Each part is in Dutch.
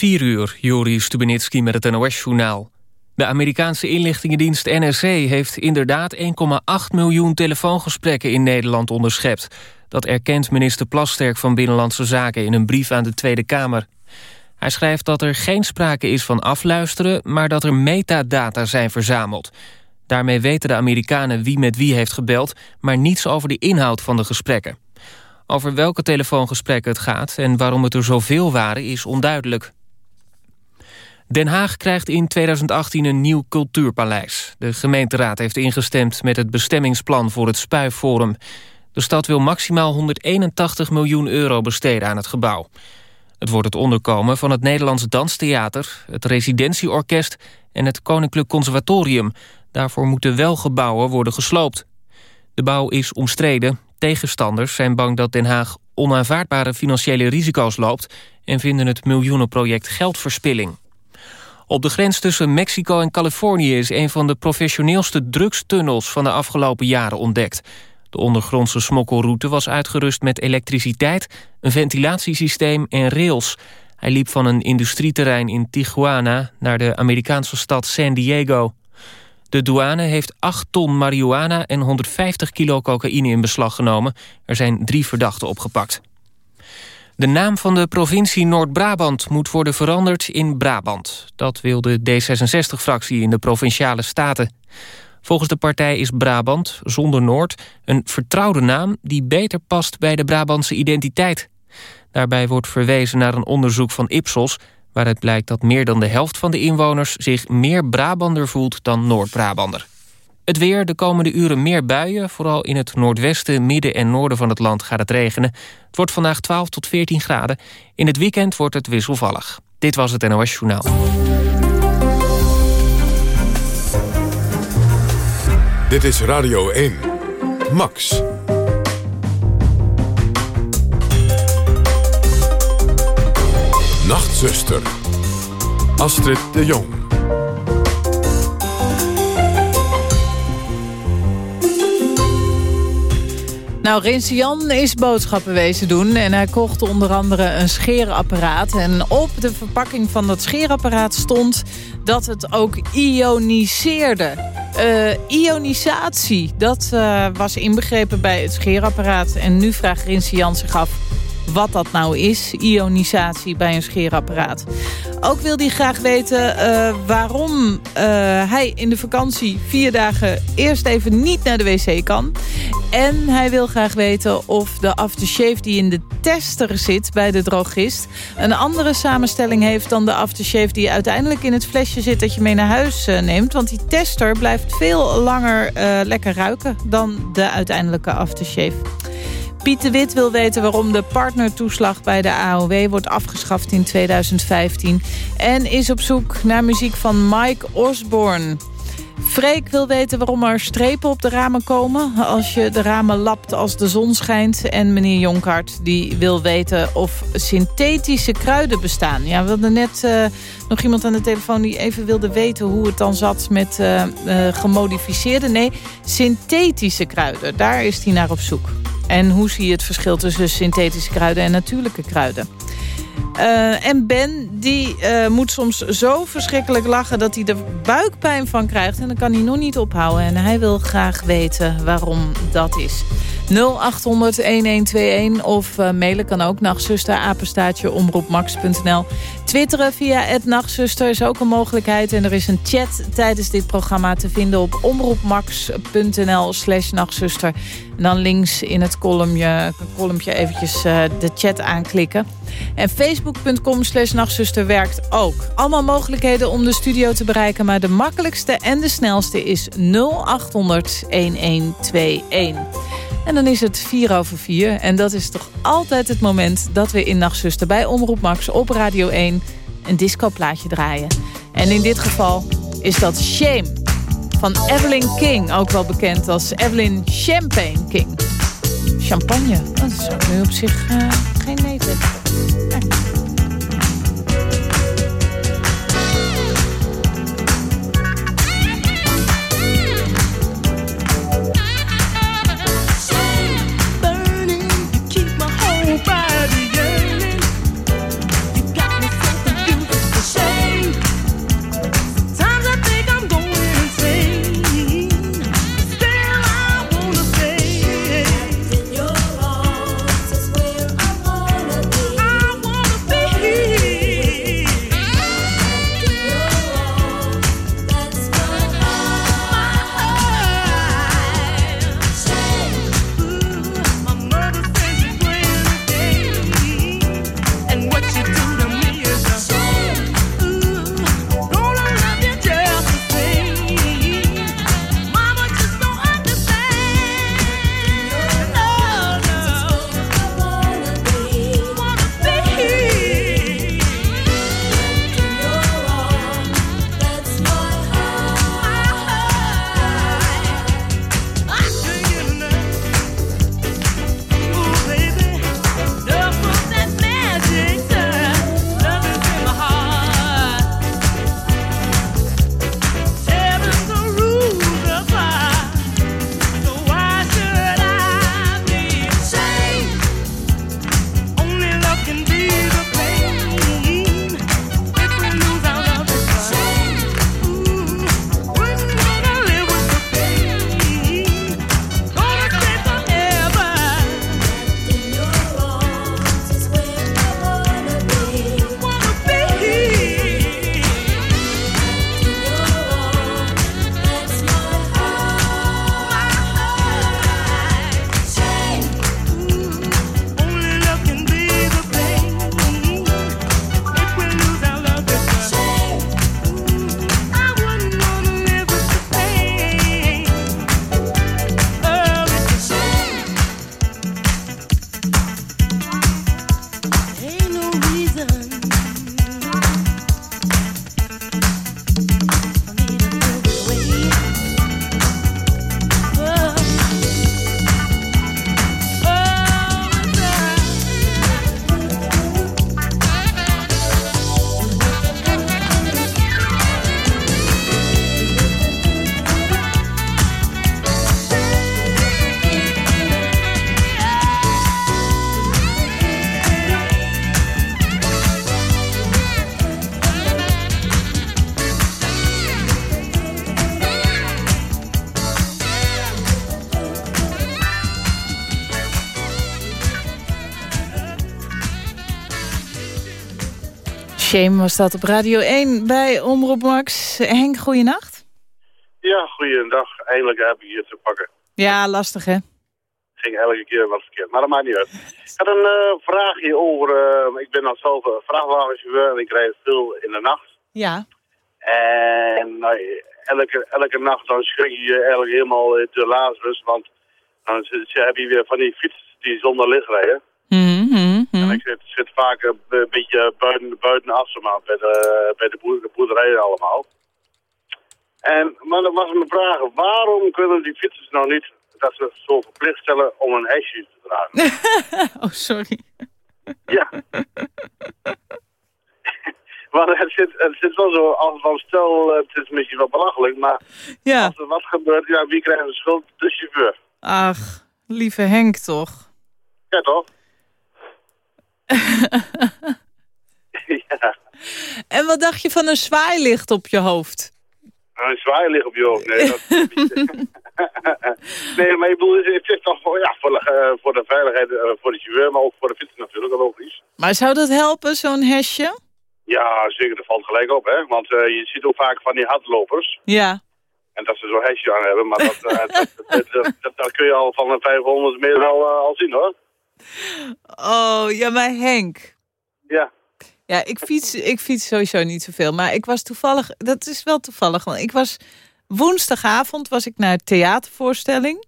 4 uur, Juri Stubenitski met het NOS-journaal. De Amerikaanse inlichtingendienst NSC heeft inderdaad 1,8 miljoen telefoongesprekken in Nederland onderschept. Dat erkent minister Plasterk van Binnenlandse Zaken in een brief aan de Tweede Kamer. Hij schrijft dat er geen sprake is van afluisteren, maar dat er metadata zijn verzameld. Daarmee weten de Amerikanen wie met wie heeft gebeld, maar niets over de inhoud van de gesprekken. Over welke telefoongesprekken het gaat en waarom het er zoveel waren is onduidelijk. Den Haag krijgt in 2018 een nieuw cultuurpaleis. De gemeenteraad heeft ingestemd met het bestemmingsplan voor het Spuiforum. De stad wil maximaal 181 miljoen euro besteden aan het gebouw. Het wordt het onderkomen van het Nederlands Danstheater... het Residentieorkest en het Koninklijk Conservatorium. Daarvoor moeten wel gebouwen worden gesloopt. De bouw is omstreden. Tegenstanders zijn bang dat Den Haag onaanvaardbare financiële risico's loopt... en vinden het miljoenenproject geldverspilling. Op de grens tussen Mexico en Californië is een van de professioneelste drugstunnels van de afgelopen jaren ontdekt. De ondergrondse smokkelroute was uitgerust met elektriciteit, een ventilatiesysteem en rails. Hij liep van een industrieterrein in Tijuana naar de Amerikaanse stad San Diego. De douane heeft 8 ton marihuana en 150 kilo cocaïne in beslag genomen. Er zijn drie verdachten opgepakt. De naam van de provincie Noord-Brabant moet worden veranderd in Brabant. Dat wil de D66-fractie in de Provinciale Staten. Volgens de partij is Brabant, zonder Noord, een vertrouwde naam... die beter past bij de Brabantse identiteit. Daarbij wordt verwezen naar een onderzoek van Ipsos... waaruit blijkt dat meer dan de helft van de inwoners... zich meer Brabander voelt dan Noord-Brabander. Het weer, de komende uren meer buien. Vooral in het noordwesten, midden en noorden van het land gaat het regenen. Het wordt vandaag 12 tot 14 graden. In het weekend wordt het wisselvallig. Dit was het NOS Journaal. Dit is Radio 1. Max. Nachtzuster. Astrid de Jong. Nou, Rinse Jan is boodschappen wezen doen en hij kocht onder andere een scheerapparaat. En op de verpakking van dat scheerapparaat stond dat het ook ioniseerde. Uh, ionisatie, dat uh, was inbegrepen bij het scheerapparaat. En nu vraagt Rinse Jan zich af wat dat nou is, ionisatie bij een scheerapparaat. Ook wil hij graag weten uh, waarom uh, hij in de vakantie vier dagen eerst even niet naar de wc kan. En hij wil graag weten of de aftershave die in de tester zit bij de drogist... een andere samenstelling heeft dan de aftershave die uiteindelijk in het flesje zit... dat je mee naar huis uh, neemt. Want die tester blijft veel langer lekker ruiken dan de uiteindelijke aftershave. Piet de Wit wil weten waarom de partnertoeslag bij de AOW wordt afgeschaft in 2015. En is op zoek naar muziek van Mike Osborne. Freek wil weten waarom er strepen op de ramen komen... als je de ramen lapt als de zon schijnt. En meneer Jonkart die wil weten of synthetische kruiden bestaan. Ja, we hadden net uh, nog iemand aan de telefoon die even wilde weten... hoe het dan zat met uh, uh, gemodificeerde... nee, synthetische kruiden. Daar is hij naar op zoek. En hoe zie je het verschil tussen synthetische kruiden en natuurlijke kruiden? Uh, en Ben, die uh, moet soms zo verschrikkelijk lachen dat hij er buikpijn van krijgt. En dan kan hij nog niet ophouden. En hij wil graag weten waarom dat is. 0800-1121 of uh, mailen kan ook. Nachtzuster, apenstaatje, omroepmax.nl. Twitteren via het Nachtzuster is ook een mogelijkheid. En er is een chat tijdens dit programma te vinden op omroepmax.nl slash nachtzuster. En dan links in het kolomje, kolompje eventjes uh, de chat aanklikken. En facebook.com slash nachtzuster werkt ook. Allemaal mogelijkheden om de studio te bereiken. Maar de makkelijkste en de snelste is 0800 1121. En dan is het 4 over 4. En dat is toch altijd het moment dat we in Nachtzuster bij Omroep Max op Radio 1 een discoplaatje draaien. En in dit geval is dat Shame van Evelyn King. Ook wel bekend als Evelyn Champagne King. Champagne, dat is ook nu op zich uh, geen nee Shame was dat op Radio 1 bij Omroep Max. Henk, goeienacht. Ja, goeiedag. Eindelijk heb ik je te pakken. Ja, lastig hè? Ging elke keer wat verkeerd, maar dat maakt niet uit. Ik had een uh, vraagje over, uh, ik ben dan zelf een vrachtwagenchauffeur en ik rijd veel in de nacht. Ja. En nou, elke, elke nacht dan schrik je je eigenlijk helemaal te Lazarus, want dan heb je weer van die fiets die zonder licht rijden. Mm -hmm. Ik zit, zit vaak een beetje buiten, buitenaf, zeg maar, bij de, bij de, boer, de boerderijen allemaal. En, maar dan was mijn vraag, waarom kunnen die fietsers nou niet dat ze zo verplicht stellen om een hesje te dragen? oh, sorry. Ja. Want het zit, het zit wel zo, als van stel, het is misschien wel belachelijk, maar ja. als er wat gebeurt, ja, wie krijgt de schuld? De chauffeur. Ach, lieve Henk toch? Ja, toch? Ja. En wat dacht je van een zwaailicht op je hoofd? Een zwaailicht op je hoofd, nee. Dat nee, maar ik bedoel, het is toch voor, ja, voor, de, voor de veiligheid, uh, voor de chauffeur, maar ook voor de fietser natuurlijk, logisch. Maar zou dat helpen, zo'n hesje? Ja, zeker, dat valt gelijk op, hè. Want uh, je ziet ook vaak van die hardlopers. Ja. En dat ze zo'n hesje aan hebben, maar dat, uh, dat, dat, kun je al van een 500 meter al, al zien, hoor. Oh, ja, maar Henk. Ja. Ja, ik fiets, ik fiets sowieso niet zoveel. Maar ik was toevallig, dat is wel toevallig. Want ik was woensdagavond was ik naar een theatervoorstelling.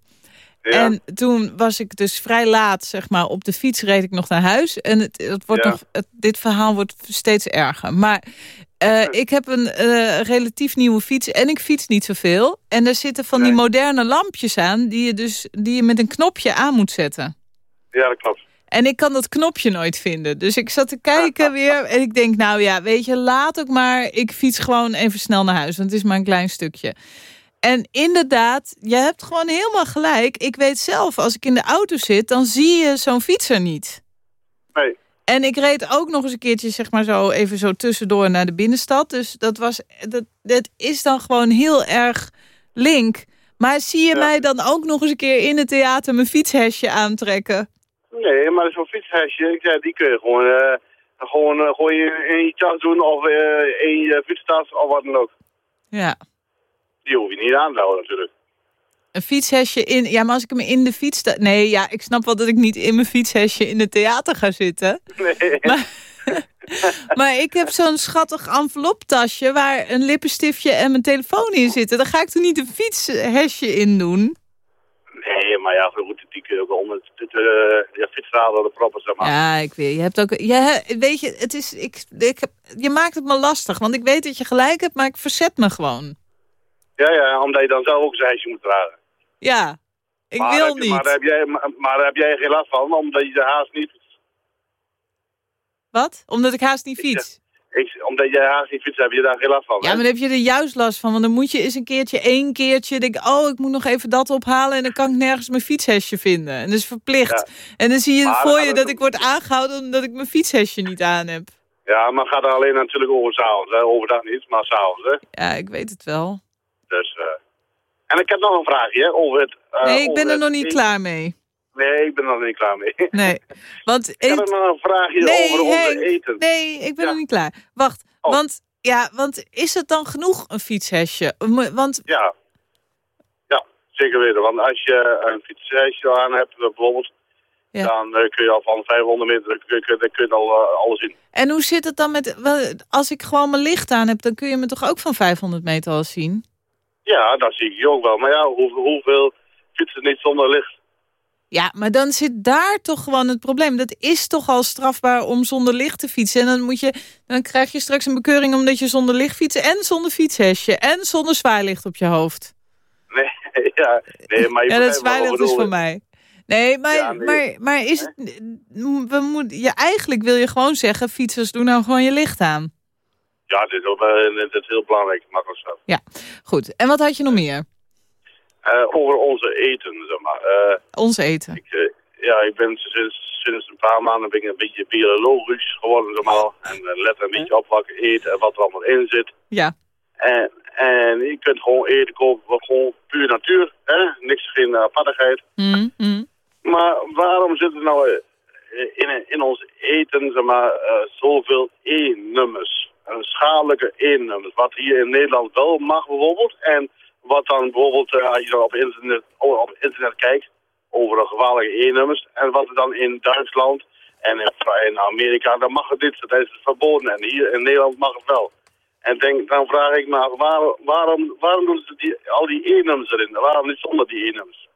Ja. En toen was ik dus vrij laat, zeg maar, op de fiets reed ik nog naar huis. En het, het wordt Ja. nog, het, dit verhaal wordt steeds erger. Maar eh, ik heb een eh, relatief nieuwe fiets en ik fiets niet zoveel. En er zitten van die moderne lampjes aan die je, dus, die je met een knopje aan moet zetten. Ja, dat klopt. En ik kan dat knopje nooit vinden. Dus ik zat te kijken weer en ik denk, nou ja, weet je, laat ook maar. Ik fiets gewoon even snel naar huis, want het is maar een klein stukje. En inderdaad, je hebt gewoon helemaal gelijk. Ik weet zelf, als ik in de auto zit, dan zie je zo'n fietser niet. Nee. En ik reed ook nog eens een keertje, zeg maar zo, even zo tussendoor naar de binnenstad. Dus dat was, dat, dat is dan gewoon heel erg link. Maar zie je Ja. mij dan ook nog eens een keer in het theater mijn fietshesje aantrekken? Nee, maar zo'n fietshesje, ik zei, die kun je gewoon, eh, gewoon, eh, gewoon in, in je tas doen of eh, in je fietstas of wat dan ook. Ja. Die hoef je niet aan te houden natuurlijk. Een fietshesje in... Ja, maar als ik hem in de fiets... Nee, ja, ik snap wel dat ik niet in mijn fietshesje in het theater ga zitten. Nee. Maar, maar ik heb zo'n schattig enveloptasje... waar een lippenstiftje en mijn telefoon in zitten. Daar ga ik toch niet een fietshesje in doen? Nee, maar ja, goed, die kun je ook wel onder de, de, de fietsraden de proppen, zeg maar. Ja, ik weet. Je hebt ook... Je, weet je, het is... Ik, ik heb, je maakt het me lastig. Want ik weet dat je gelijk hebt, maar ik verzet me gewoon. Ja, ja, omdat je dan zelf ook zijn hesje moet dragen. Ja, ik maar wil je- niet. Maar heb jij, maar, heb jij geen last van, omdat je de haast niet... Wat? Omdat ik haast niet fiets. Ik, omdat jij haast niet fietst, heb je daar geen last van. Ja, hè? maar dan heb je er juist last van. Want dan moet je eens een keertje, één keertje... denk oh, ik moet nog even dat ophalen... en dan kan ik nergens mijn fietshesje vinden. En dat is verplicht. En dan zie je Maar voor je dat ik word aangehouden... omdat ik mijn fietshesje niet aan heb. Ja, maar gaat er alleen natuurlijk over s'avonds. Overdag niet, maar s'avonds, hè. Ja, ik weet het wel. Dus, eh En ik heb nog een vraagje, hè, over het... eh, Nee, ik ben er nog niet klaar mee. Nee, ik ben er nog niet klaar mee. Nee, want... Ik heb nog een vraagje Nee, over Henk. eten. Nee, ik ben Ja. nog niet klaar. Wacht, Oh. want... Ja, want is het dan genoeg, een fietshesje? Want, Ja. Ja, zeker weten. Want als je een fietshesje aan hebt, bijvoorbeeld... Ja. Dan eh, kun je al van 500 meter dan kun je, dan kun je al eh, alles zien. en hoe zit het dan met... Als ik gewoon mijn licht aan heb... dan kun je me toch ook van 500 meter al zien? Ja, dat zie ik je ook wel. Maar ja, hoe, hoeveel fietsen niet zonder licht? Ja, maar dan zit daar toch gewoon het probleem. Dat is toch al strafbaar om zonder licht te fietsen. En dan, moet je, dan krijg je straks een bekeuring omdat je zonder licht fietst... en zonder fietshesje en zonder zwaailicht op je hoofd. Nee, ja, nee maar je Ja, dat zwaailicht is van mij. Nee, maar, Ja, nee. maar, maar is het... We moet, ja, eigenlijk wil je gewoon zeggen... fietsers, doe nou gewoon je licht aan. Ja, dit is, ook, eh, is heel belangrijk, makkelijk zo. Goed, en wat had je nog meer? Eh, over onze eten, zeg maar. Eh, Ons eten. ik, eh, ja, ik ben sinds, sinds een paar maanden ben ik een beetje biologisch geworden, zeg maar. En let een beetje op wat ik eet en wat er allemaal in zit. Ja. En, en je kunt gewoon eten kopen wat gewoon puur natuur, hè? Niks, geen apartigheid. Mm, mm. Maar waarom zit er nou in, in ons eten zeg maar, uh, zoveel E-nummers. Schadelijke E-nummers. Wat hier in Nederland wel mag bijvoorbeeld. En wat dan bijvoorbeeld, uh, als je op internet, op internet kijkt, over de gevaarlijke E-nummers. En wat er dan in Duitsland en in, Amerika, dan mag het niet. Dat is verboden. En hier in Nederland mag het wel. En denk, dan vraag ik me af, waarom, waarom, waarom doen ze die, al die E-nummers erin? Waarom niet zonder die E-nummers?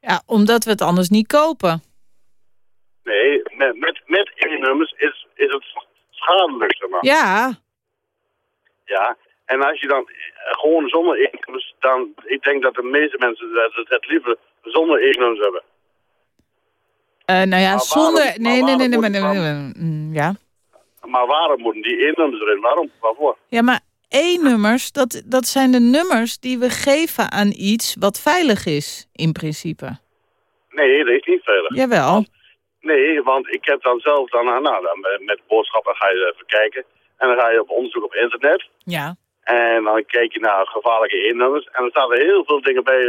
Ja, omdat we het anders niet kopen. Nee, met, met, met E-nummers is, is het schadelijk, zeg maar. Ja. Ja, en als je dan eh, gewoon zonder E-nummers, dan, ik denk dat de meeste mensen het, het liever zonder E-nummers hebben. Uh, nou ja, zonder... Nee, nee, nee, nee, nee, nee, mm, ja. Maar waarom moeten die E-nummers erin? Waarom? Waarvoor? Ja, maar E-nummers, dat, dat zijn de nummers die we geven aan iets wat veilig is, in principe. Nee, dat is niet veilig. Jawel. nee, want ik heb dan zelf dan, nou, dan met boodschappen ga je even kijken. En dan ga je op onderzoek op internet. Ja. En dan kijk je naar gevaarlijke E-nummers. En dan staan er heel veel dingen bij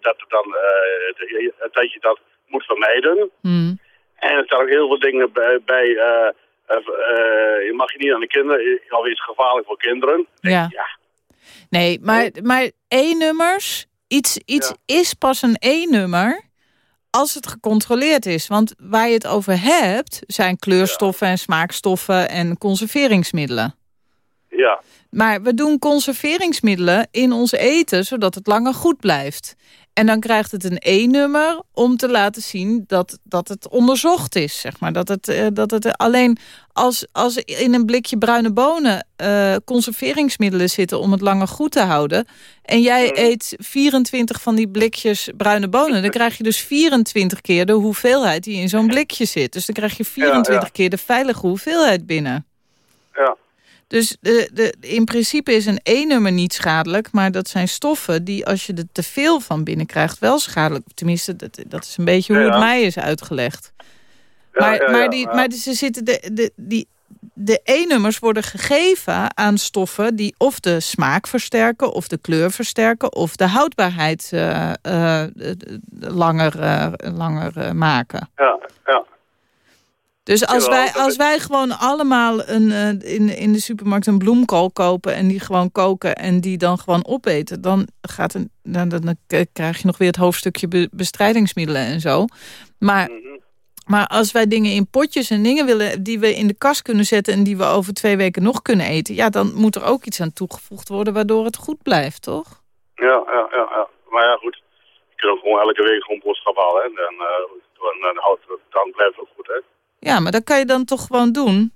dat, dan, uh, dat je dat moet vermijden. Hmm. En er staan ook heel veel dingen bij... bij je mag je niet aan de kinderen, of is gevaarlijk voor kinderen. Ja. ja. Nee, maar, maar E-nummers, iets, iets is pas een E-nummer als het gecontroleerd is. Want waar je het over hebt, zijn kleurstoffen en smaakstoffen en conserveringsmiddelen. Ja. Maar we doen conserveringsmiddelen in ons eten, zodat het langer goed blijft. En dan krijgt het een E-nummer om te laten zien dat, dat het onderzocht is. Zeg maar. dat het, uh, dat het alleen als, als in een blikje bruine bonen uh, conserveringsmiddelen zitten om het langer goed te houden. En jij eet 24 van die blikjes bruine bonen. Dan krijg je dus 24 keer de hoeveelheid die in zo'n blikje zit. Dus dan krijg je 24 keer de veilige hoeveelheid binnen. Ja. Dus de, de, in principe is een E-nummer niet schadelijk... maar dat zijn stoffen die als je er te veel van binnenkrijgt wel schadelijk. Tenminste, dat, dat is een beetje hoe het mij is uitgelegd. maar, maar, die, maar ze zitten de, de, die, de E-nummers worden gegeven aan stoffen die of de smaak versterken... of de kleur versterken of de houdbaarheid uh, uh, langer, uh, langer maken. Ja, ja. Dus als, wij, als wij gewoon allemaal een, uh, in, in de supermarkt een bloemkool kopen... en die gewoon koken en die dan gewoon opeten... dan, gaat een, dan, dan krijg je nog weer het hoofdstukje bestrijdingsmiddelen en zo. Maar, mhm. maar als wij dingen in potjes en dingen willen... die we in de kast kunnen zetten en die we over twee weken nog kunnen eten... ja, dan moet er ook iets aan toegevoegd worden waardoor het goed blijft, toch? Ja, ja, ja. ja. Maar ja, goed. Je kunt ook gewoon elke week gewoon boodschap halen. Hè? En dan, uh, dan, dan, dan blijft het? Ja, maar dat kan je dan toch gewoon doen?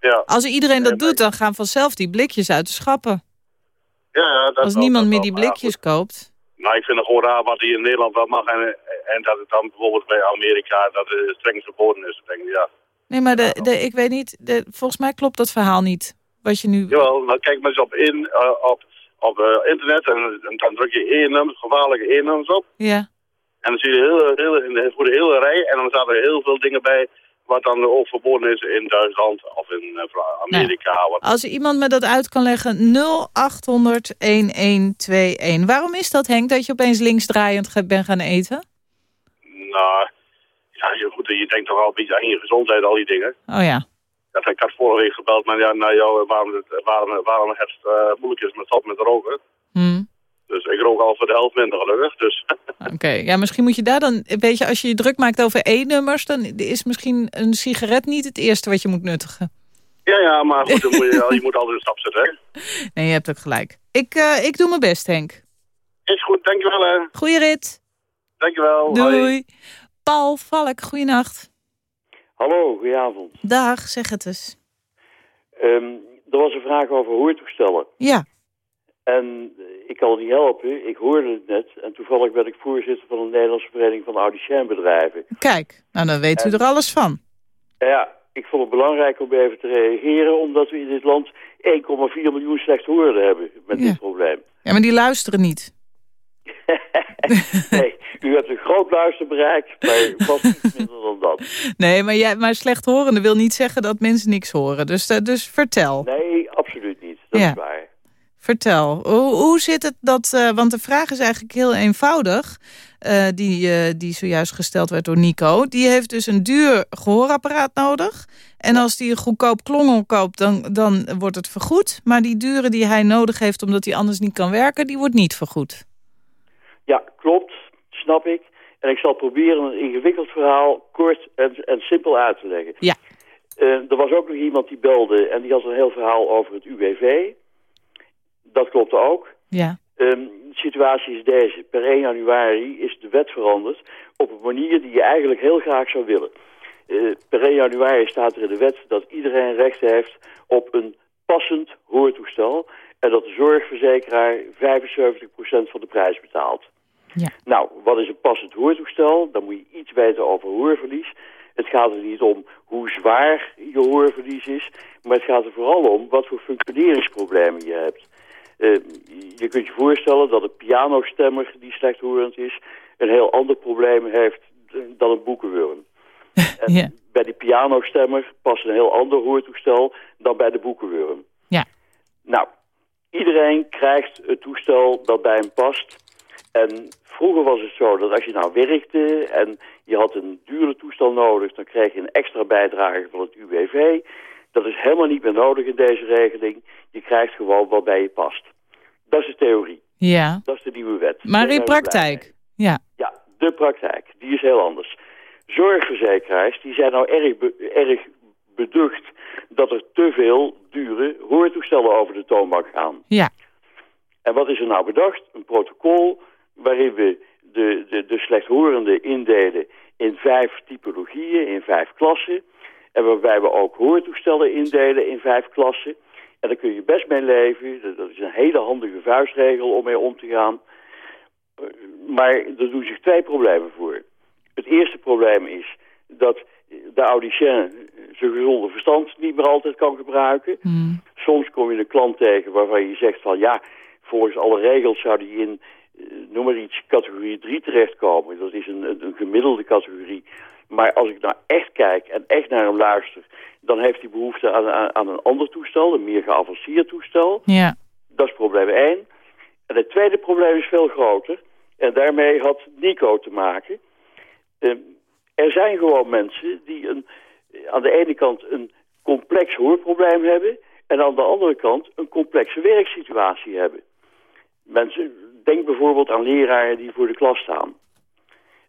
Ja. Als iedereen dat doet, dan gaan vanzelf die blikjes uit de schappen. Ja, ja, dat Als niemand meer die blikjes koopt. Nou, ik vind het gewoon raar wat hier in Nederland wel mag. En, en dat het dan bijvoorbeeld bij Amerika dat het streng verboden is. denk ik, ja. Nee, maar de, de, ik weet niet, de, volgens mij klopt dat verhaal niet. Wat je nu... Jawel, nou kijk maar eens op, in, uh, op, op uh, internet en, en, dan druk je E-nummers, gevaarlijke E-nummers op. Ja. En dan zie je hele, hele, de hele rij en dan staan er heel veel dingen bij wat dan ook verboden is in Duitsland of in uh, Amerika. Nou, als iemand me dat uit kan leggen, 0800-1121. Waarom is dat, Henk, dat je opeens linksdraaiend bent gaan eten? Nou, ja, je, goed, je denkt toch al een beetje aan je gezondheid, al die dingen. Oh ja. Dat, ik had vorige week gebeld maar ja, naar jou waarom het, waarom, waarom het uh, moeilijk is met stop met roken. Hmm. Dus ik rook al voor de helft minder gelukkig. Dus. Oké, ja, misschien moet je daar dan... Weet je, als je je druk maakt over E-nummers... dan is misschien een sigaret niet het eerste wat je moet nuttigen. Ja, ja, maar goed, dan moet je, je moet altijd een stap zetten, hè? Nee, je hebt ook gelijk. Ik, uh, ik doe mijn best, Henk. Is goed, dankjewel, hè. Goeie rit. Dankjewel. Doei. Hoi. Paul Valk, goeienacht. Hallo, goedenavond. Dag, zeg het eens. Um, er was een vraag over hoortoestellen. Ja. En ik kan het niet helpen, ik hoorde het net. En toevallig ben ik voorzitter van de Nederlandse Vereniging van Audiciënbedrijven. Kijk, nou dan weet u er alles van. Ja, ik vond het belangrijk om even te reageren... omdat we in dit land 1,4 miljoen slechthorenden hebben met Ja. dit probleem. Ja, maar die luisteren niet. nee, u hebt een groot luisterbereik, maar vast iets minder dan dat. Nee, maar, jij, maar slechthorende wil niet zeggen dat mensen niks horen. Dus, eh, dus vertel. Nee, absoluut niet. Dat Ja. is waar. Vertel, hoe, hoe zit het dat... Uh, want de vraag is eigenlijk heel eenvoudig... Uh, die, uh, die zojuist gesteld werd door Nico. Die heeft dus een duur gehoorapparaat nodig. En als die een goedkoop klongel koopt, dan, dan wordt het vergoed. Maar die dure die hij nodig heeft omdat hij anders niet kan werken... die wordt niet vergoed. Ja, klopt. Snap ik. En ik zal proberen een ingewikkeld verhaal kort en, en simpel uit te leggen. Ja. Er was ook nog iemand die belde en die had een heel verhaal over het UWV. Dat klopt ook. Ja. Um, de situatie is deze. Per 1 januari is de wet veranderd op een manier die je eigenlijk heel graag zou willen. Uh, per 1 januari staat er in de wet dat iedereen recht heeft op een passend hoortoestel... en dat de zorgverzekeraar 75% van de prijs betaalt. Ja. Nou, wat is een passend hoortoestel? Dan moet je iets weten over hoorverlies. Het gaat er niet om hoe zwaar je hoorverlies is... maar het gaat er vooral om wat voor functioneringsproblemen je hebt. Uh, je kunt je voorstellen dat een pianostemmer die slechthorend is... een heel ander probleem heeft dan een boekenwurm. En bij die pianostemmer past een heel ander hoortoestel dan bij de boekenwurm. Ja. Nou, iedereen krijgt het toestel dat bij hem past. En vroeger was het zo dat als je nou werkte en je had een dure toestel nodig... dan kreeg je een extra bijdrage van het UWV. Dat is helemaal niet meer nodig in deze regeling. Je krijgt gewoon wat bij je past. Dat is de theorie. Ja. Dat is de nieuwe wet. Maar in praktijk? Ja. Ja, de praktijk. Die is heel anders. Zorgverzekeraars die zijn nou erg, be- erg beducht dat er te veel dure hoortoestellen over de toonbank gaan. Ja. En wat is er nou bedacht? Een protocol waarin we de, de, de slechthorenden indelen in vijf typologieën, in vijf klassen. En waarbij we ook hoortoestellen indelen in vijf klassen. En daar kun je best mee leven. Dat- is een hele handige vuistregel om mee om te gaan. Maar er doen zich twee problemen voor. Het eerste probleem is dat de audicien zijn gezonde verstand niet meer altijd kan gebruiken. Hmm. Soms kom je een klant tegen waarvan je zegt van ja, volgens alle regels zou die in, eh, noem maar iets, categorie 3 terechtkomen. Dat is een, een gemiddelde categorie. Maar als ik nou echt kijk en echt naar hem luister, dan heeft hij behoefte aan, aan, aan een ander toestel, een meer geavanceerd toestel. Ja. Dat is probleem 1. En het tweede probleem is veel groter. En daarmee had Nico te maken. Eh, er zijn gewoon mensen die een, aan de ene kant een complex hoorprobleem hebben... en aan de andere kant een complexe werksituatie hebben. Mensen, denk bijvoorbeeld aan leraren die voor de klas staan.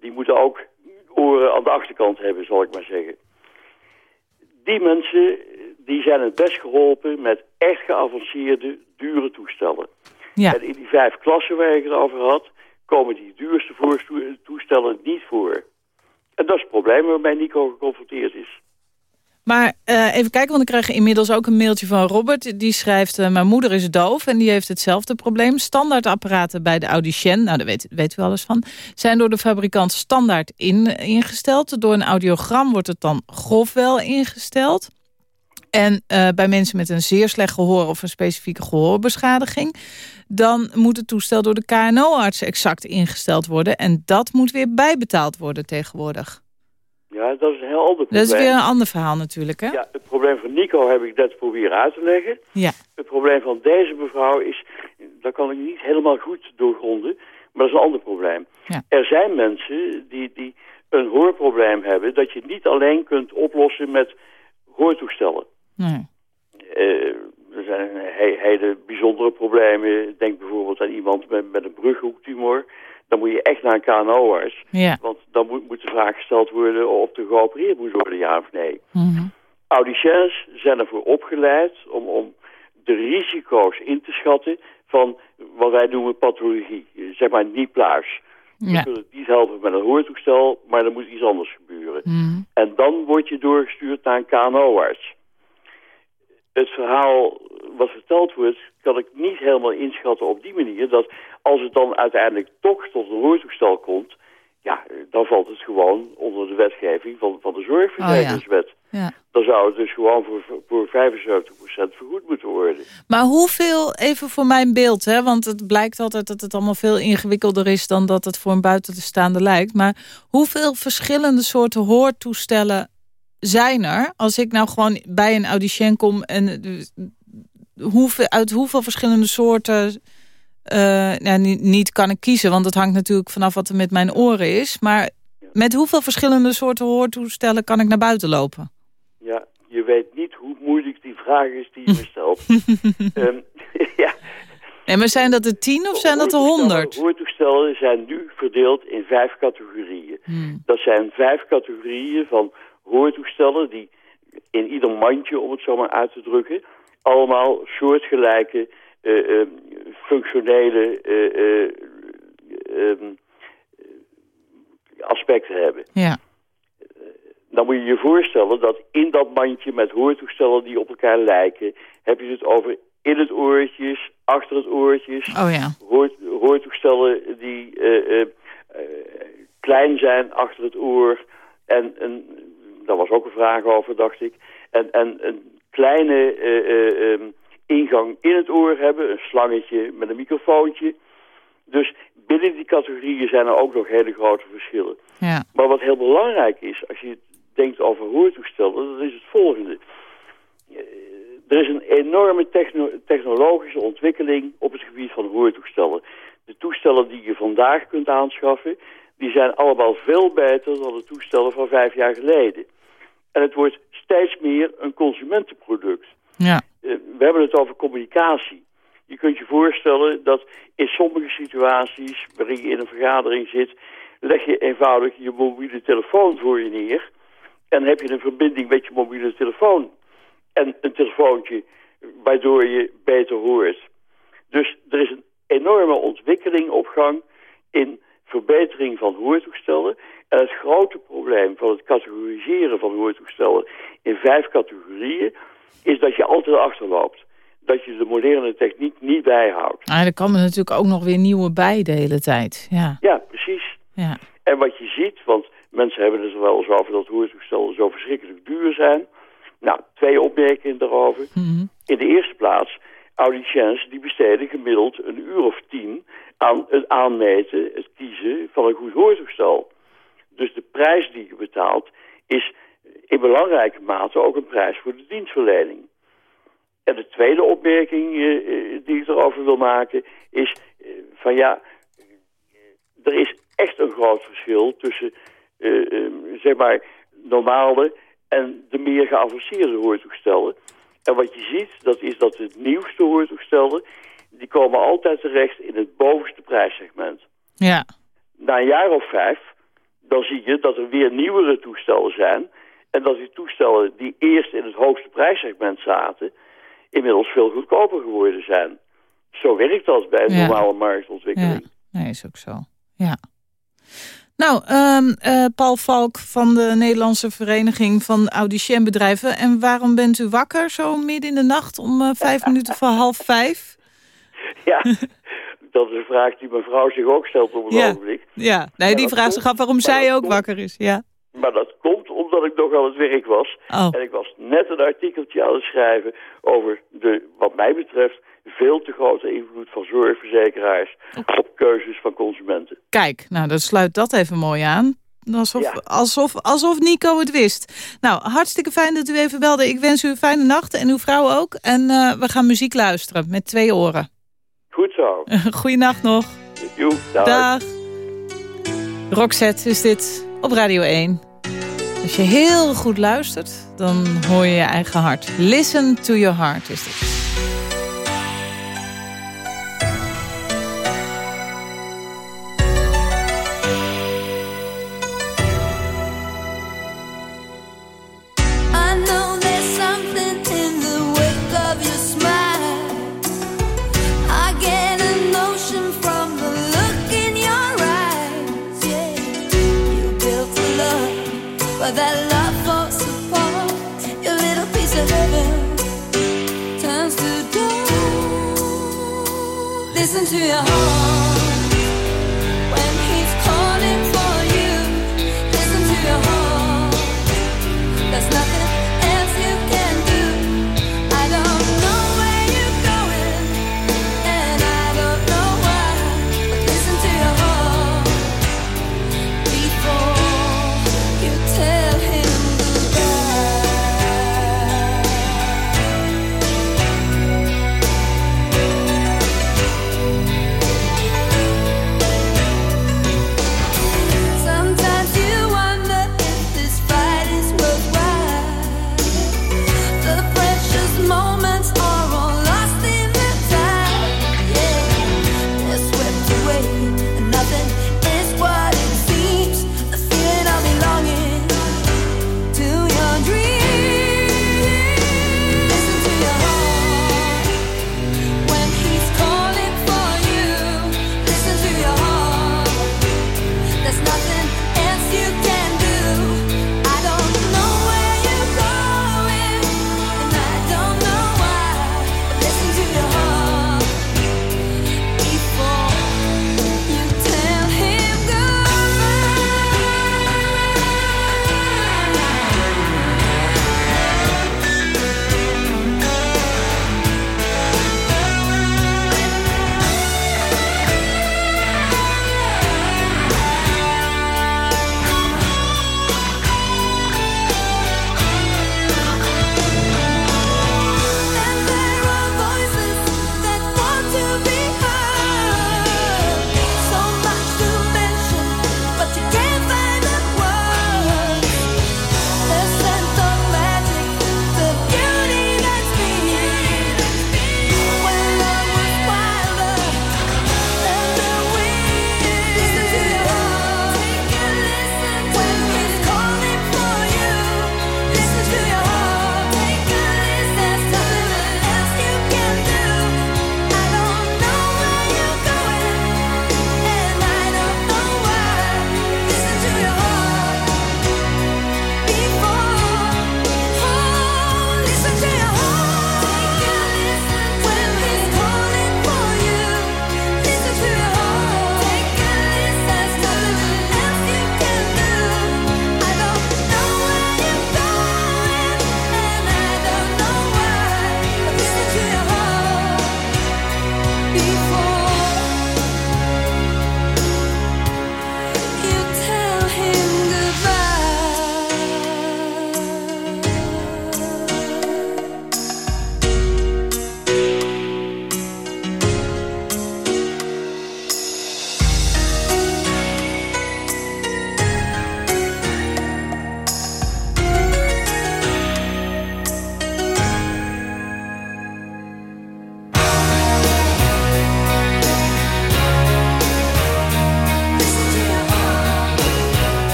Die moeten ook oren aan de achterkant hebben, zal ik maar zeggen. Die mensen die zijn het best geholpen met echt geavanceerde, dure toestellen. Ja. En in die vijf klassen waar ik het over had, komen die duurste toestellen niet voor. En dat is het probleem waarmee Nico geconfronteerd is. Maar eh, even kijken, want ik krijg inmiddels ook een mailtje van Robert. Die schrijft, eh, mijn moeder is doof en die heeft hetzelfde probleem. Standaardapparaten bij de Audicien, nou daar weet, weet u alles van... zijn door de fabrikant standaard in, ingesteld. Door een audiogram wordt het dan grofwel ingesteld. En eh, bij mensen met een zeer slecht gehoor of een specifieke gehoorbeschadiging... dan moet het toestel door de KNO-arts exact ingesteld worden. En dat moet weer bijbetaald worden tegenwoordig. Ja, dat is een heel ander probleem. Dat is weer een ander verhaal natuurlijk, hè? Ja, het probleem van Nico heb ik net proberen uit te leggen. Ja. Het probleem van deze mevrouw is, dat kan ik niet helemaal goed doorgronden, maar dat is een ander probleem. Ja. Er zijn mensen die, die een hoorprobleem hebben dat je niet alleen kunt oplossen met hoortoestellen. Nee. Eh, er zijn he- hele bijzondere problemen. Denk bijvoorbeeld aan iemand met, met een brughoektumor. Dan moet je echt naar een KNO-arts. Ja. Want dan moet, moet de vraag gesteld worden of er geopereerd moet worden, ja of nee. Mhm. Audiciëns zijn ervoor opgeleid om, om de risico's in te schatten van wat wij noemen pathologie. Zeg maar niet pluis. We Ja. kunnen het niet helpen met een hoortoestel, maar er moet iets anders gebeuren. Mhm. En dan word je doorgestuurd naar een KNO-arts. Het verhaal wat verteld wordt, kan ik niet helemaal inschatten op die manier... dat als het dan uiteindelijk toch tot een hoortoestel komt... ja, dan valt het gewoon onder de wetgeving van, van de zorgverzekeringswet. Ja. Dan zou het dus gewoon voor, voor 75% vergoed moeten worden. Maar hoeveel, even voor mijn beeld, hè, want het blijkt altijd dat het allemaal veel ingewikkelder is dan dat het voor een buitenstaande lijkt. Maar hoeveel verschillende soorten hoortoestellen zijn er? Als ik nou gewoon bij een audicien kom en eh, hoeveel, uit hoeveel verschillende soorten... Uh, nou, niet, niet, kan ik kiezen, want het hangt natuurlijk vanaf wat er met mijn oren is. Maar met hoeveel verschillende soorten hoortoestellen kan ik naar buiten lopen? Ja, je weet niet hoe moeilijk die vraag is die je me stelt. um, ja. En maar zijn dat er tien of zijn dat er honderd? Hoortoestellen zijn nu verdeeld in vijf categorieën. Hmm. Dat zijn vijf categorieën van hoortoestellen die in ieder mandje, om het zo maar uit te drukken, allemaal soortgelijke uh, functionele uh, um, aspecten hebben. Ja. Dan moet je je voorstellen dat in dat mandje met hoortoestellen die op elkaar lijken... heb je het over in het oortjes, achter het oortjes. Oh ja. Hoor, hoortoestellen die uh, uh, klein zijn achter het oor. En, en daar was ook een vraag over, dacht ik. En, en een kleine uh, ingang in het oor hebben. Een slangetje met een microfoontje. Dus binnen die categorieën zijn er ook nog hele grote verschillen. Ja. Maar wat heel belangrijk is, als je denkt over hoortoestellen, dat is het volgende. Er is een enorme technologische ontwikkeling op het gebied van hoortoestellen. De toestellen die je vandaag kunt aanschaffen, die zijn allemaal veel beter dan de toestellen van vijf jaar geleden. En het wordt steeds meer een consumentenproduct. Ja. Eh, we hebben het over communicatie. Je kunt je voorstellen dat in sommige situaties waarin je in een vergadering zit... leg je eenvoudig je mobiele telefoon voor je neer... en heb je een verbinding met je mobiele telefoon en een telefoontje waardoor je beter hoort. Dus er is een enorme ontwikkeling op gang in verbetering van hoortoestellen. En het grote probleem van het categoriseren van hoortoestellen in vijf categorieën is dat je altijd achterloopt. Dat je de moderne techniek niet bijhoudt. Ah, er komen natuurlijk ook nog weer nieuwe bij de hele tijd. Ja, ja precies. Ja. En wat je ziet, want mensen hebben het er wel eens over dat hoortoestellen zo verschrikkelijk duur zijn. Nou, twee opmerkingen daarover. Mhm. In de eerste plaats, audiciëns die besteden gemiddeld een uur of tien aan het aanmeten, het kiezen van een goed hoortoestel. Dus de prijs die je betaalt is in belangrijke mate ook een prijs voor de dienstverlening. En de tweede opmerking eh, eh die ik erover wil maken is eh, van ja, er is echt een groot verschil tussen zeg maar normale en de meer geavanceerde hoortoestellen. En wat je ziet, dat is dat de nieuwste hoortoestellen... die komen altijd terecht in het bovenste prijssegment. Ja. Na een jaar of vijf, dan zie je dat er weer nieuwere toestellen zijn... en dat die toestellen die eerst in het hoogste prijssegment zaten... inmiddels veel goedkoper geworden zijn. Zo werkt dat bij een normale marktontwikkeling. Ja, nee, is ook zo. Ja. Nou, um, uh, Paul Valk van de Nederlandse Vereniging van Audiciënbedrijven. En waarom bent u wakker zo midden in de nacht om uh, vijf minuten voor half vijf? Ja, dat is een vraag die mijn vrouw zich ook stelt op een ja. ogenblik. Ja, nee, die vraagt zich af waarom zij ook wakker is. Ja. Maar dat komt omdat ik nog aan het werk was. Oh. En ik was net een artikeltje aan het schrijven over de, wat mij betreft, veel te grote invloed van zorgverzekeraars op keuzes van consumenten. Kijk, nou, dan sluit dat even mooi aan. Alsof, Ja. alsof, alsof Nico het wist. Nou, hartstikke fijn dat u even belde. Ik wens u een fijne nacht en uw vrouw ook. En eh, we gaan muziek luisteren met twee oren. Goed zo. Goeienacht nog. Joep, dag. Dag. Roxette is dit op Radio 1. Als je heel goed luistert, dan hoor je je eigen hart. Listen to your heart is dit.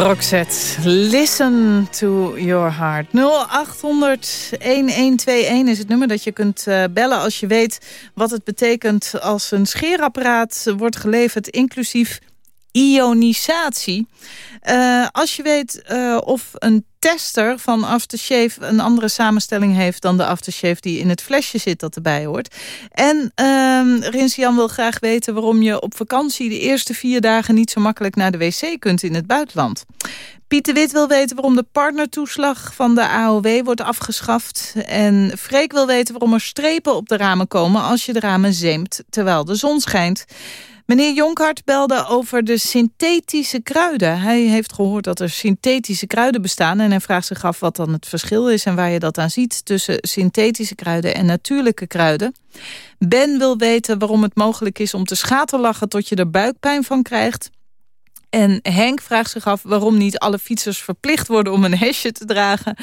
Roxette, listen to your heart. 0800-1121 is het nummer dat je kunt uh, bellen als je weet wat het betekent als een scheerapparaat wordt geleverd, inclusief ionisatie. Uh, als je weet uh, of een tester van aftershave een andere samenstelling heeft... dan de aftershave die in het flesje zit dat erbij hoort. En uh, Rinsian wil graag weten waarom je op vakantie... de eerste vier dagen niet zo makkelijk naar de wc kunt in het buitenland. Pieter Wit wil weten waarom de partnertoeslag van de AOW wordt afgeschaft. En Freek wil weten waarom er strepen op de ramen komen... als je de ramen zeemt terwijl de zon schijnt. Meneer Jonkhart belde over de synthetische kruiden. Hij heeft gehoord dat er synthetische kruiden bestaan... en hij vraagt zich af wat dan het verschil is... en waar je dat aan ziet tussen synthetische kruiden en natuurlijke kruiden. Ben wil weten waarom het mogelijk is om te schaterlachen... tot je er buikpijn van krijgt. En Henk vraagt zich af waarom niet alle fietsers verplicht worden om een hesje te dragen.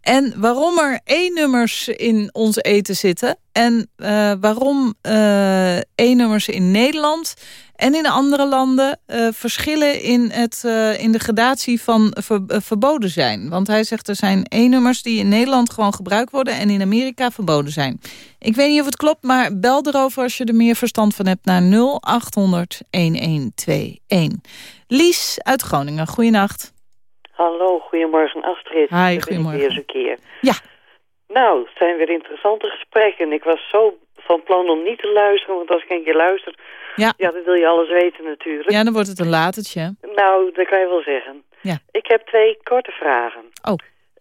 En waarom er E-nummers in ons eten zitten. En uh, waarom uh, E-nummers in Nederland en in andere landen uh, verschillen in, het, uh, in de gradatie van ver, uh, verboden zijn. Want hij zegt er zijn E-nummers die in Nederland gewoon gebruikt worden... en in Amerika verboden zijn. Ik weet niet of het klopt, maar bel erover als je er meer verstand van hebt... naar 0800-1121. Lies uit Groningen, goeienacht. Hallo, goedemorgen Astrid. Hi, goedemorgen. Weer eens een keer. Ja. Nou, het zijn weer interessante gesprekken. Ik was zo van plan om niet te luisteren, want als ik een keer luister... Ja. ja, dan wil je alles weten natuurlijk. Ja, dan wordt het een latertje. Nou, dat kan je wel zeggen. Ja. Ik heb twee korte vragen. Oh.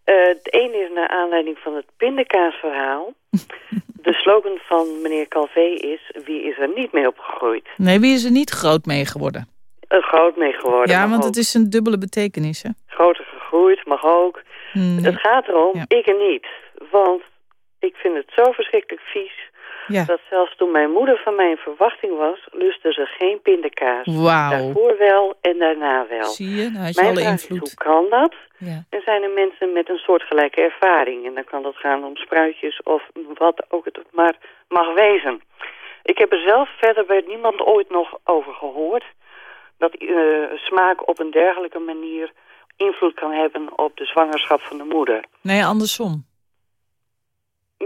Uh, het ene is naar aanleiding van het pindakaasverhaal. de slogan van meneer Calvé is... wie is er niet mee opgegroeid? Nee, wie is er niet groot mee geworden? Uh, groot mee geworden. Ja, want ook. het is een dubbele betekenis, hè? Groter gegroeid, mag ook. Nee. Het gaat erom, Ja. ik er niet. Want ik vind het zo verschrikkelijk vies... Ja. dat zelfs toen mijn moeder van mij in verwachting was... lustte ze geen pindakaas. Wauw. Daarvoor wel en daarna wel. Zie je, je Mijn alle is, invloed. hoe kan dat? Ja. En zijn er mensen met een soortgelijke ervaring? En dan kan dat gaan om spruitjes of wat ook het maar mag wezen. Ik heb er zelf verder bij niemand ooit nog over gehoord... dat eh, smaak op een dergelijke manier invloed kan hebben op de zwangerschap van de moeder. Nee, andersom.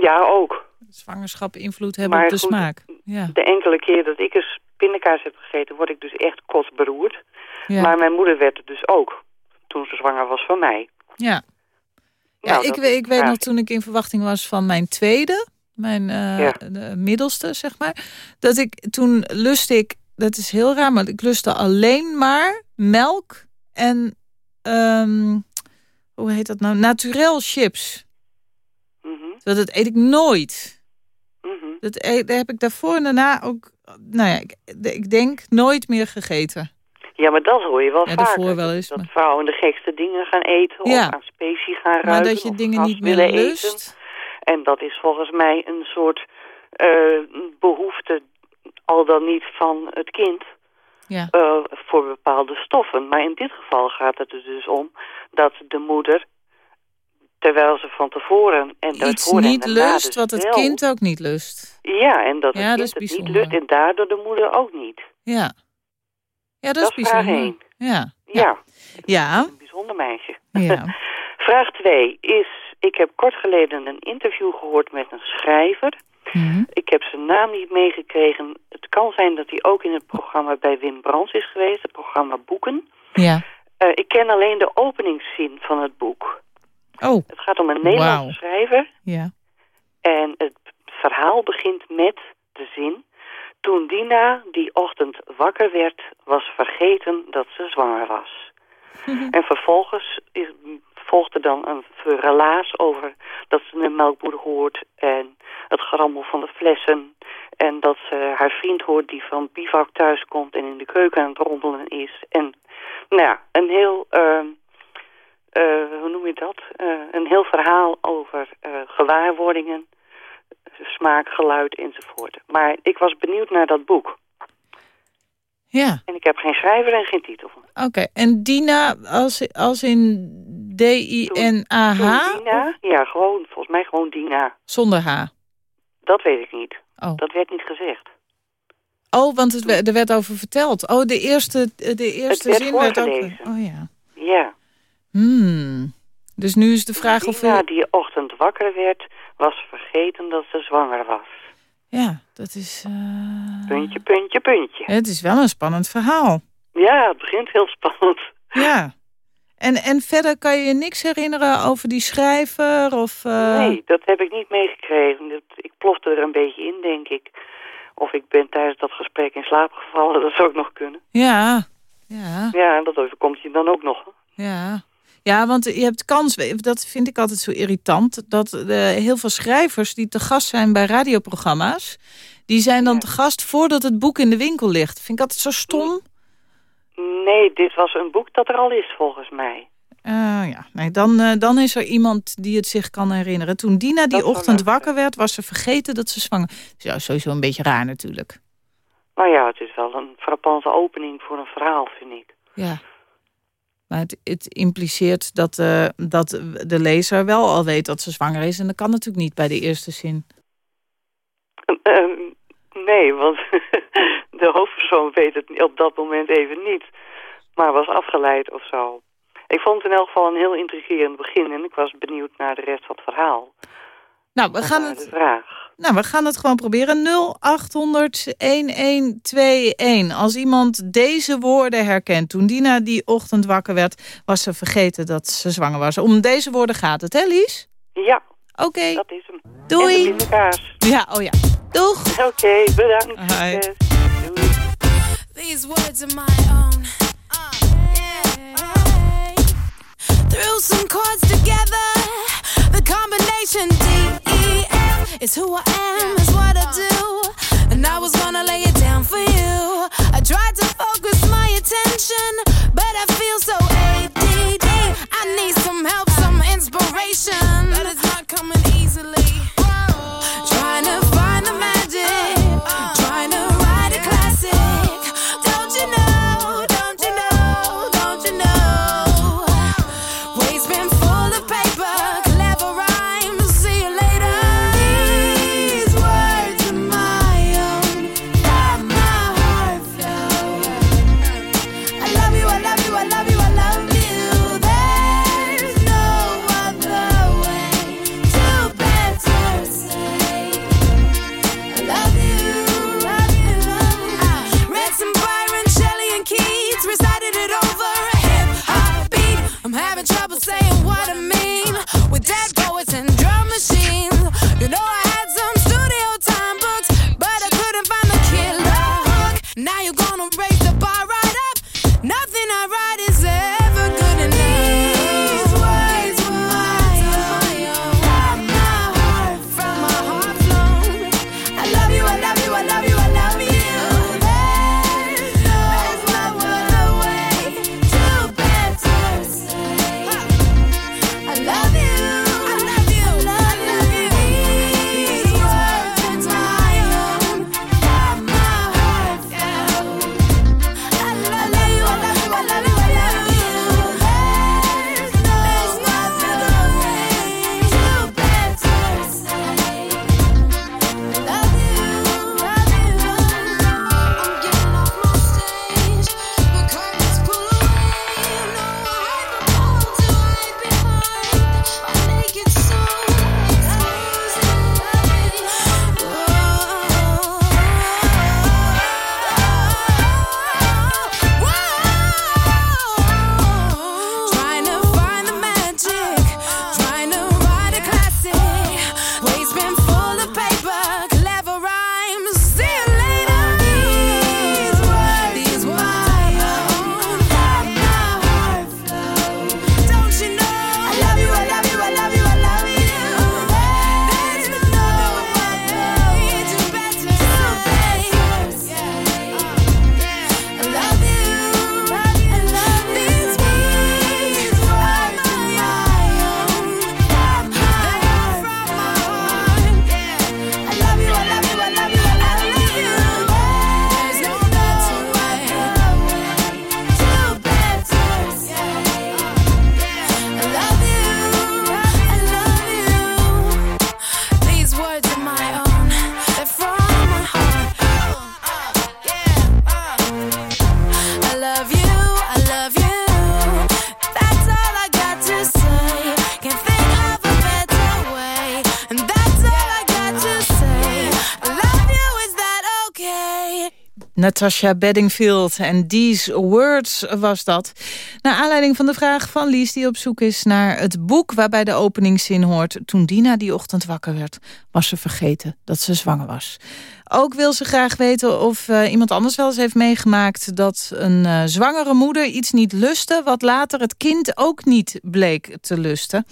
Ja, ook. Zwangerschap invloed hebben Maar op de goed, smaak. Ja. De enkele keer dat ik eens pindakaas heb gegeten, word ik dus echt kotsberoerd. Ja. Maar mijn moeder werd het dus ook, toen ze zwanger was van mij. ja. Ja, Nou, ik, dat ik weet nog toen ik in verwachting was van mijn tweede, mijn eh, Ja. de middelste, zeg maar. Dat ik toen lust ik, dat is heel raar, maar ik lustte alleen maar melk en, ehm, hoe heet dat nou, naturel chips. Dat, dat eet ik nooit. mhm. Dat, dat heb ik daarvoor en daarna ook, nou ja, ik, ik denk nooit meer gegeten. Ja, maar dat hoor je wel Ja, daarvoor wel eens, Dat maar- vrouwen de gekste dingen gaan eten Ja. of aan specie gaan ruiken. Maar dat je dingen niet meer lust. Eten. En dat is volgens mij een soort eh, behoefte, al dan niet van het kind, Ja. eh, voor bepaalde stoffen. Maar in dit geval gaat het er dus om dat de moeder, terwijl ze van tevoren en Iets en niet lust dus wat het wel- kind ook niet lust. Ja, en dat Ja, het dat kind het niet lust en daardoor de moeder ook niet. Ja. Ja, dat, Dat is vraag bijzonder. één. Ja. Ja, Ja. een bijzonder meisje. Ja. Vraag 2 is, ik heb kort geleden een interview gehoord met een schrijver. Mhm. Ik heb zijn naam niet meegekregen. Het kan zijn dat hij ook in het programma bij Wim Brands is geweest, het programma Boeken. Ja. Eh, ik ken alleen de openingszin van het boek. Oh, Het gaat om een Nederlandse schrijver. ja. En het verhaal begint met de zin... Toen Dina die ochtend wakker werd, was vergeten dat ze zwanger was. En vervolgens is, volgde dan een relaas over dat ze een melkboer hoort... en het gerammel van de flessen... en dat ze haar vriend hoort die van bivak thuis komt... en in de keuken aan het rommelen is. En nou ja, een heel... ehm, eh, hoe noem je dat? Eh, een heel verhaal over eh, gewaarwordingen, smaak, geluid enzovoort. Maar ik was benieuwd naar dat boek. Ja, En ik heb geen schrijver en geen titel. oké. En Dina, als, als in D-I-N-A-H? Dina, ja, gewoon, volgens mij gewoon Dina. Zonder H. Dat weet ik niet. Oh. Dat werd niet gezegd. Oh, want het, werd- er werd over verteld. Oh, de eerste, de eerste werd zin werd ook... Oh ja. Ja. Hmm. Dus nu is de vraag of... Dina u- die ochtend wakker werd, was vergeten dat ze zwanger was. Ja, dat is... eh, Puntje, puntje, puntje. Het is wel een spannend verhaal. Ja, het begint heel spannend. Ja. En, en verder kan je je niks herinneren over die schrijver? Of, eh, Nee, dat heb ik niet meegekregen. Ik plofte er een beetje in, denk ik. Of ik ben tijdens dat gesprek in slaap gevallen, dat zou ook nog kunnen. Ja. Ja. Ja, dat overkomt je dan ook nog. Ja. Ja, want je hebt kans, dat vind ik altijd zo irritant, dat eh, heel veel schrijvers die te gast zijn bij radioprogramma's, die zijn dan Ja. te gast voordat het boek in de winkel ligt. Vind ik altijd zo stom. Nee, dit was een boek dat er al is, volgens mij. Eh, ja, nee, dan, eh, dan is er iemand die het zich kan herinneren. Toen Dina die Dat ochtend wakker werd, was ze vergeten dat ze zwanger was. Ja, sowieso een beetje raar natuurlijk. Nou ja, het is wel een frappante opening voor een verhaal, vind ik. Ja. Maar het, het impliceert dat, eh, dat de lezer wel al weet dat ze zwanger is. En dat kan natuurlijk niet bij de eerste zin. Ehm, nee, want de hoofdpersoon weet het op dat moment even niet. Maar was afgeleid of zo. Ik vond het in elk geval een heel intrigerend begin. En ik was benieuwd naar de rest van het verhaal. Nou, we gaan het... de vraag. Nou, we gaan het gewoon proberen. 0800-1121. Als iemand deze woorden herkent. Toen Dina die ochtend wakker werd, was ze vergeten dat ze zwanger was. Om deze woorden gaat het, hè Lies? Ja, Oké, dat is hem. doei. En de kaas. Ja, oh ja. Doeg. Oké, bedankt. Hi. Doei. These words are my own. Uh, yeah. Threw some chords together. The combination D Is who I am, is what I do. And I was gonna lay it down for you. I tried to focus my attention, but I feel so ADD. I need some help, some inspiration. That is not coming easily. Trying to find the magic, saying what I mean. With dead poets and drum machines, you know I. Natasha Bedingfield en These Words was dat. Naar aanleiding van de vraag van Lies die op zoek is naar het boek... waarbij de openingszin hoort... toen Dina die ochtend wakker werd, was ze vergeten dat ze zwanger was. Ook wil ze graag weten of uh, iemand anders wel eens heeft meegemaakt... dat een uh, zwangere moeder iets niet lustte... wat later het kind ook niet bleek te lusten.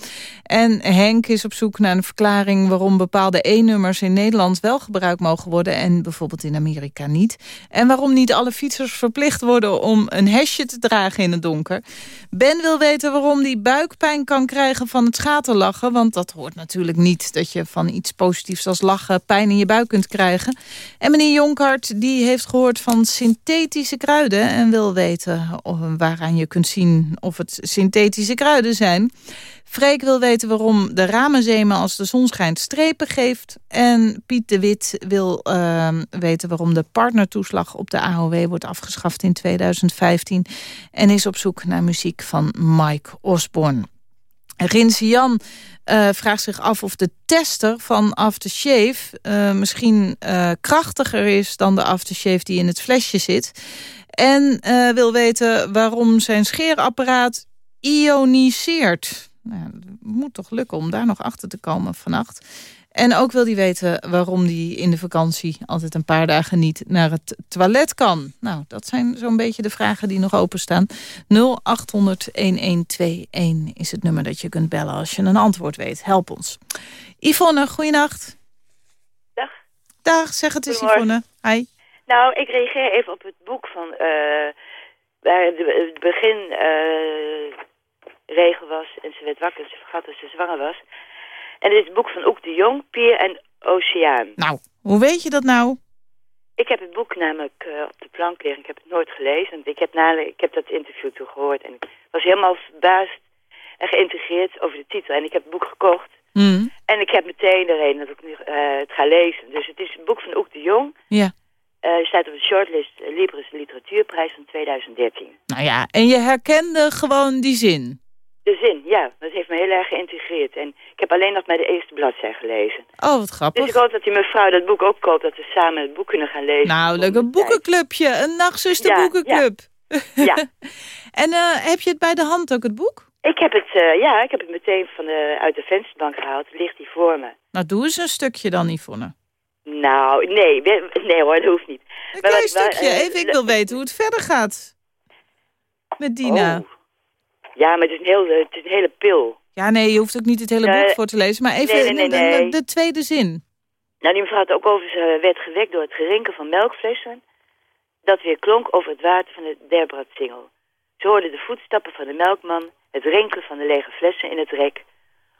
En Henk is op zoek naar een verklaring... waarom bepaalde E-nummers in Nederland wel gebruikt mogen worden... en bijvoorbeeld in Amerika niet. En waarom niet alle fietsers verplicht worden om een hesje te dragen in het donker. Ben wil weten waarom die buikpijn kan krijgen van het schaterlachen... want dat hoort natuurlijk niet dat je van iets positiefs als lachen... pijn in je buik kunt krijgen... En meneer Jonkart die heeft gehoord van synthetische kruiden... en wil weten waaraan je kunt zien of het synthetische kruiden zijn. Freek wil weten waarom de ramenzemen als de zon schijnt strepen geeft. En Piet de Wit wil uh, weten waarom de partnertoeslag op de AOW wordt afgeschaft in 2015. En is op zoek naar muziek van Mike Osborne. Rins Jan uh, vraagt zich af of de tester van aftershave... Uh, misschien uh, krachtiger is dan de aftershave die in het flesje zit. En wil weten waarom zijn scheerapparaat ioniseert. Nou, moet toch lukken om daar nog achter te komen vannacht. En ook wil hij weten waarom hij in de vakantie altijd een paar dagen niet naar het toilet kan. Nou, dat zijn zo'n beetje de vragen die nog openstaan. 0800-1121 is het nummer dat je kunt bellen als je een antwoord weet. Help ons. Yvonne, goeienacht. Dag. Dag, zeg het eens Yvonne. Hi. Nou, ik reageer even op het boek van... Uh, waar het begin uh, regen was en ze werd wakker en ze vergat dat ze zwanger was... En dit is het boek van Oek de Jong, Pier en Oceaan. Nou, hoe weet je dat nou? Ik heb het boek namelijk uh, op de plank liggen. Ik heb het nooit gelezen. Ik heb, na, ik heb dat interview toen gehoord. En ik was helemaal verbaasd en geïntegreerd over de titel. En ik heb het boek gekocht. Mm. En ik heb meteen de reden dat ik nu, uh, het ga lezen. Dus het is het boek van Oek de Jong. Ja. Uh, staat op de shortlist Libris Literatuurprijs van 2013. Nou ja, en je herkende gewoon die zin. De zin, ja. Dat heeft me heel erg geïntegreerd. En ik heb alleen nog maar de eerste bladzijde gelezen. Oh, wat grappig. Dus ik hoop dat die mevrouw dat boek ook koopt, dat we samen het boek kunnen gaan lezen. Nou, leuk, een boekenclubje. Een nachtzuster Ja, boekenclub. Ja. en uh, heb je het bij de hand ook, het boek? Ik heb het, uh, ja, ik heb het meteen van de, uit de vensterbank gehaald. Het ligt hier voor me. Nou, doe eens een stukje dan, Yvonne. Nou, nee, nee hoor, dat hoeft niet. Een klein wat, stukje, uh, even. Ik wil weten hoe het verder gaat. Met Dina. Oh. Ja, maar het is, een heel, het is een hele pil. Ja, nee, je hoeft ook niet het hele boek voor te lezen. Maar even nee, nee, nee, nee. De, de, tweede zin. Nou, die mevrouw had ook over, ze werd gewekt door het gerinken van melkflessen. Dat weer klonk over het water van de Derbradsingel. Ze hoorde de voetstappen van de melkman, het rinkelen van de lege flessen in het rek,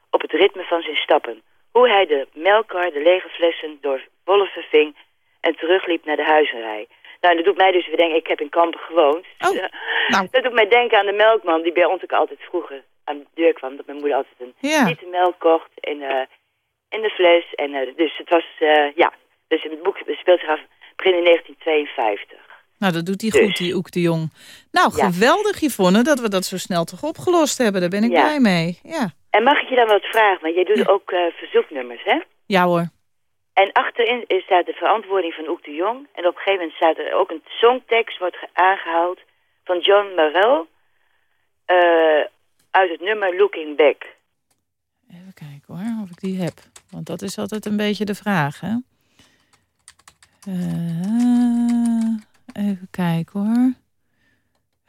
op het ritme van zijn stappen. Hoe hij de melkkar, de lege flessen, door volle verving en terugliep naar de huizenrij. Nou, dat doet mij dus weer denken, ik heb in Kampen gewoond. Oh, nou. Dat doet mij denken aan de melkman die bij ons ook altijd vroeger aan de deur kwam. Dat mijn moeder altijd een ja. melk kocht in, uh, in de fles. En, uh, dus het was, uh, ja, dus het boek speelt zich af begin in 1952. Nou, dat doet hij Dus. goed, die Oek de Jong. Nou, Ja. geweldig, Yvonne, dat we dat zo snel toch opgelost hebben. Daar ben ik Ja. blij mee. Ja. En mag ik je dan wat vragen? Want jij doet ook verzoeknummers, hè? ja hoor. En achterin is- staat de verantwoording van Oek de Jong. En op een gegeven moment staat er ook een songtekst wordt ge- aangehaald van John Morel eh, uit het nummer Looking Back. Even kijken hoor, of ik die heb. Want dat is altijd een beetje de vraag, hè. Eh, even kijken hoor.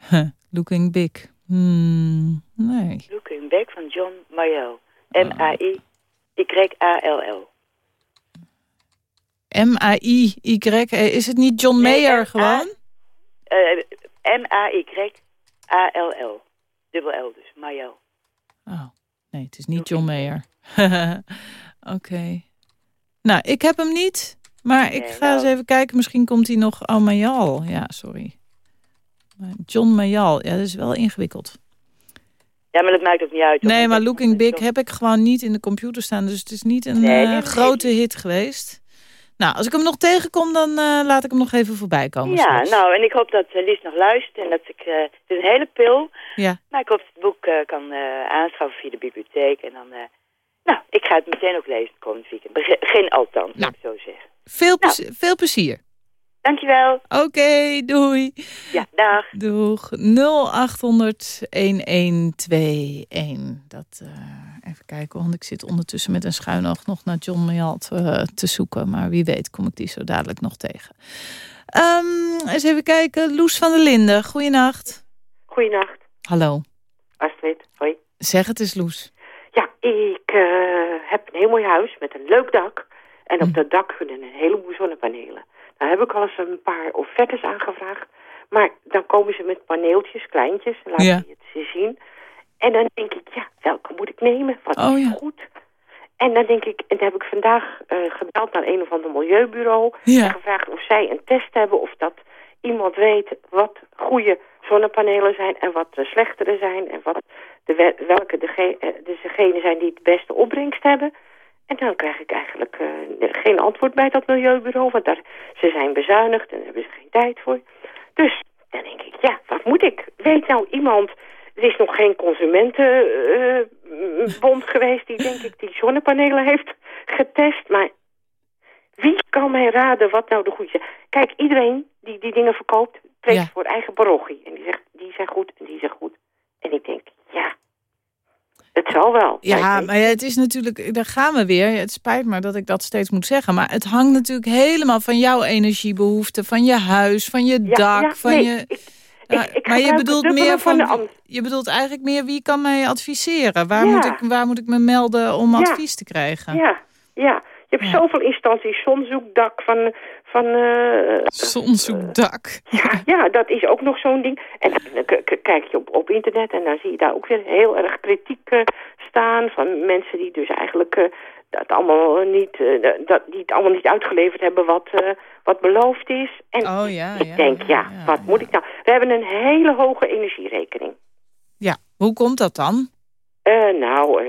Huh, looking big. Hmm, nee. Looking Back van John Morel. M-A-I-Y-A-L-L. M-A-I-Y. Is het niet John Mayer M.A. gewoon? Eh, M-A-Y-A-L-L. Dubbel L dus, Morel. Oh, nee, het is niet John Mayer. Oké. Nou, ik heb hem niet. Maar ik ga nou. eens even kijken. Misschien komt hij nog... Oh, Mayal. Ja, sorry. John Mayal. Ja, dat is wel ingewikkeld. Ja, maar dat maakt ook niet uit. Nee, maar Looking Big heb ik gewoon niet in de computer staan. Dus het is niet een eh, grote hit geweest. Nou, als ik hem nog tegenkom, dan eh, laat ik hem nog even voorbij komen. Ja, straks. nou, en ik hoop dat uh, Lies nog luistert en dat ik... eh, het is een hele pil, Ja. maar ik hoop dat het boek eh, kan eh, aanschaffen via de bibliotheek. En dan, eh, nou, ik ga het meteen ook lezen komend weekend. Begin althans, Nou. laat ik zo zeggen. Veel, Nou. veel plezier. Dankjewel. Oké, doei. Ja, dag. Doeg. 0800-1121. Dat, eh, even kijken, want ik zit ondertussen met een schuin oog nog naar John Mayalt eh, te zoeken. Maar wie weet kom ik die zo dadelijk nog tegen. Ehm, eens even kijken. Loes van der Linden, goeienacht. Goeienacht, Hallo. Astrid. Hoi. Zeg het eens, Loes. Ja, ik eh, heb een heel mooi huis met een leuk dak. En op Hm. dat dak kunnen een heleboel zonnepanelen. Nou heb ik al eens een paar offertes aangevraagd. Maar dan komen ze met paneeltjes, kleintjes. En laten Ja. ze het ze zien. En dan denk ik, ja, welke moet ik nemen? Wat Oh, is ja. goed? En dan denk ik, en dan heb ik vandaag eh, gebeld naar een of ander milieubureau. Ja. En gevraagd of zij een test hebben of dat iemand weet wat goede zonnepanelen zijn en wat de slechtere zijn. En wat de, we- welke eh, degene zijn die het beste opbrengst hebben. En dan krijg ik eigenlijk eh, geen antwoord bij dat milieubureau. Want daar, ze zijn bezuinigd en daar hebben ze geen tijd voor. Dus dan denk ik, ja, wat moet ik? Weet nou iemand... Er is nog geen consumentenbond geweest die, denk ik, die zonnepanelen heeft getest. Maar wie kan mij raden wat nou de goede zijn? Kijk, iedereen die die dingen verkoopt, Ja. voor eigen parochie. En die zegt, die zijn goed en die zijn goed. En ik denk, ja, het zal wel. Ja, Maar het is natuurlijk, daar gaan we weer. Het spijt me dat ik dat steeds moet zeggen. Maar het hangt natuurlijk helemaal van jouw energiebehoeften, van je huis, van je Ja, dak, ja, van nee, je... ik- Ja, ik maar je bedoelt meer van je bedoelt eigenlijk meer wie kan mij adviseren? Waar, Ja. moet, ik, waar moet ik me melden om advies te krijgen? Ja, ja. Je hebt zoveel instanties. Zonzoekdak van... van eh, Zonzoekdak. ja, ja, dat is ook nog zo'n ding. En dan k- kijk je op, op internet en dan zie je daar ook weer heel erg kritiek eh, staan... van mensen die dus eigenlijk eh, dat allemaal niet, eh, dat, die het allemaal niet uitgeleverd hebben wat, eh, wat beloofd is. En Oh ja, ik ja, denk, ja, wat moet ik nou? We hebben een hele hoge energierekening. Ja, hoe komt dat dan? Eh, nou, eh,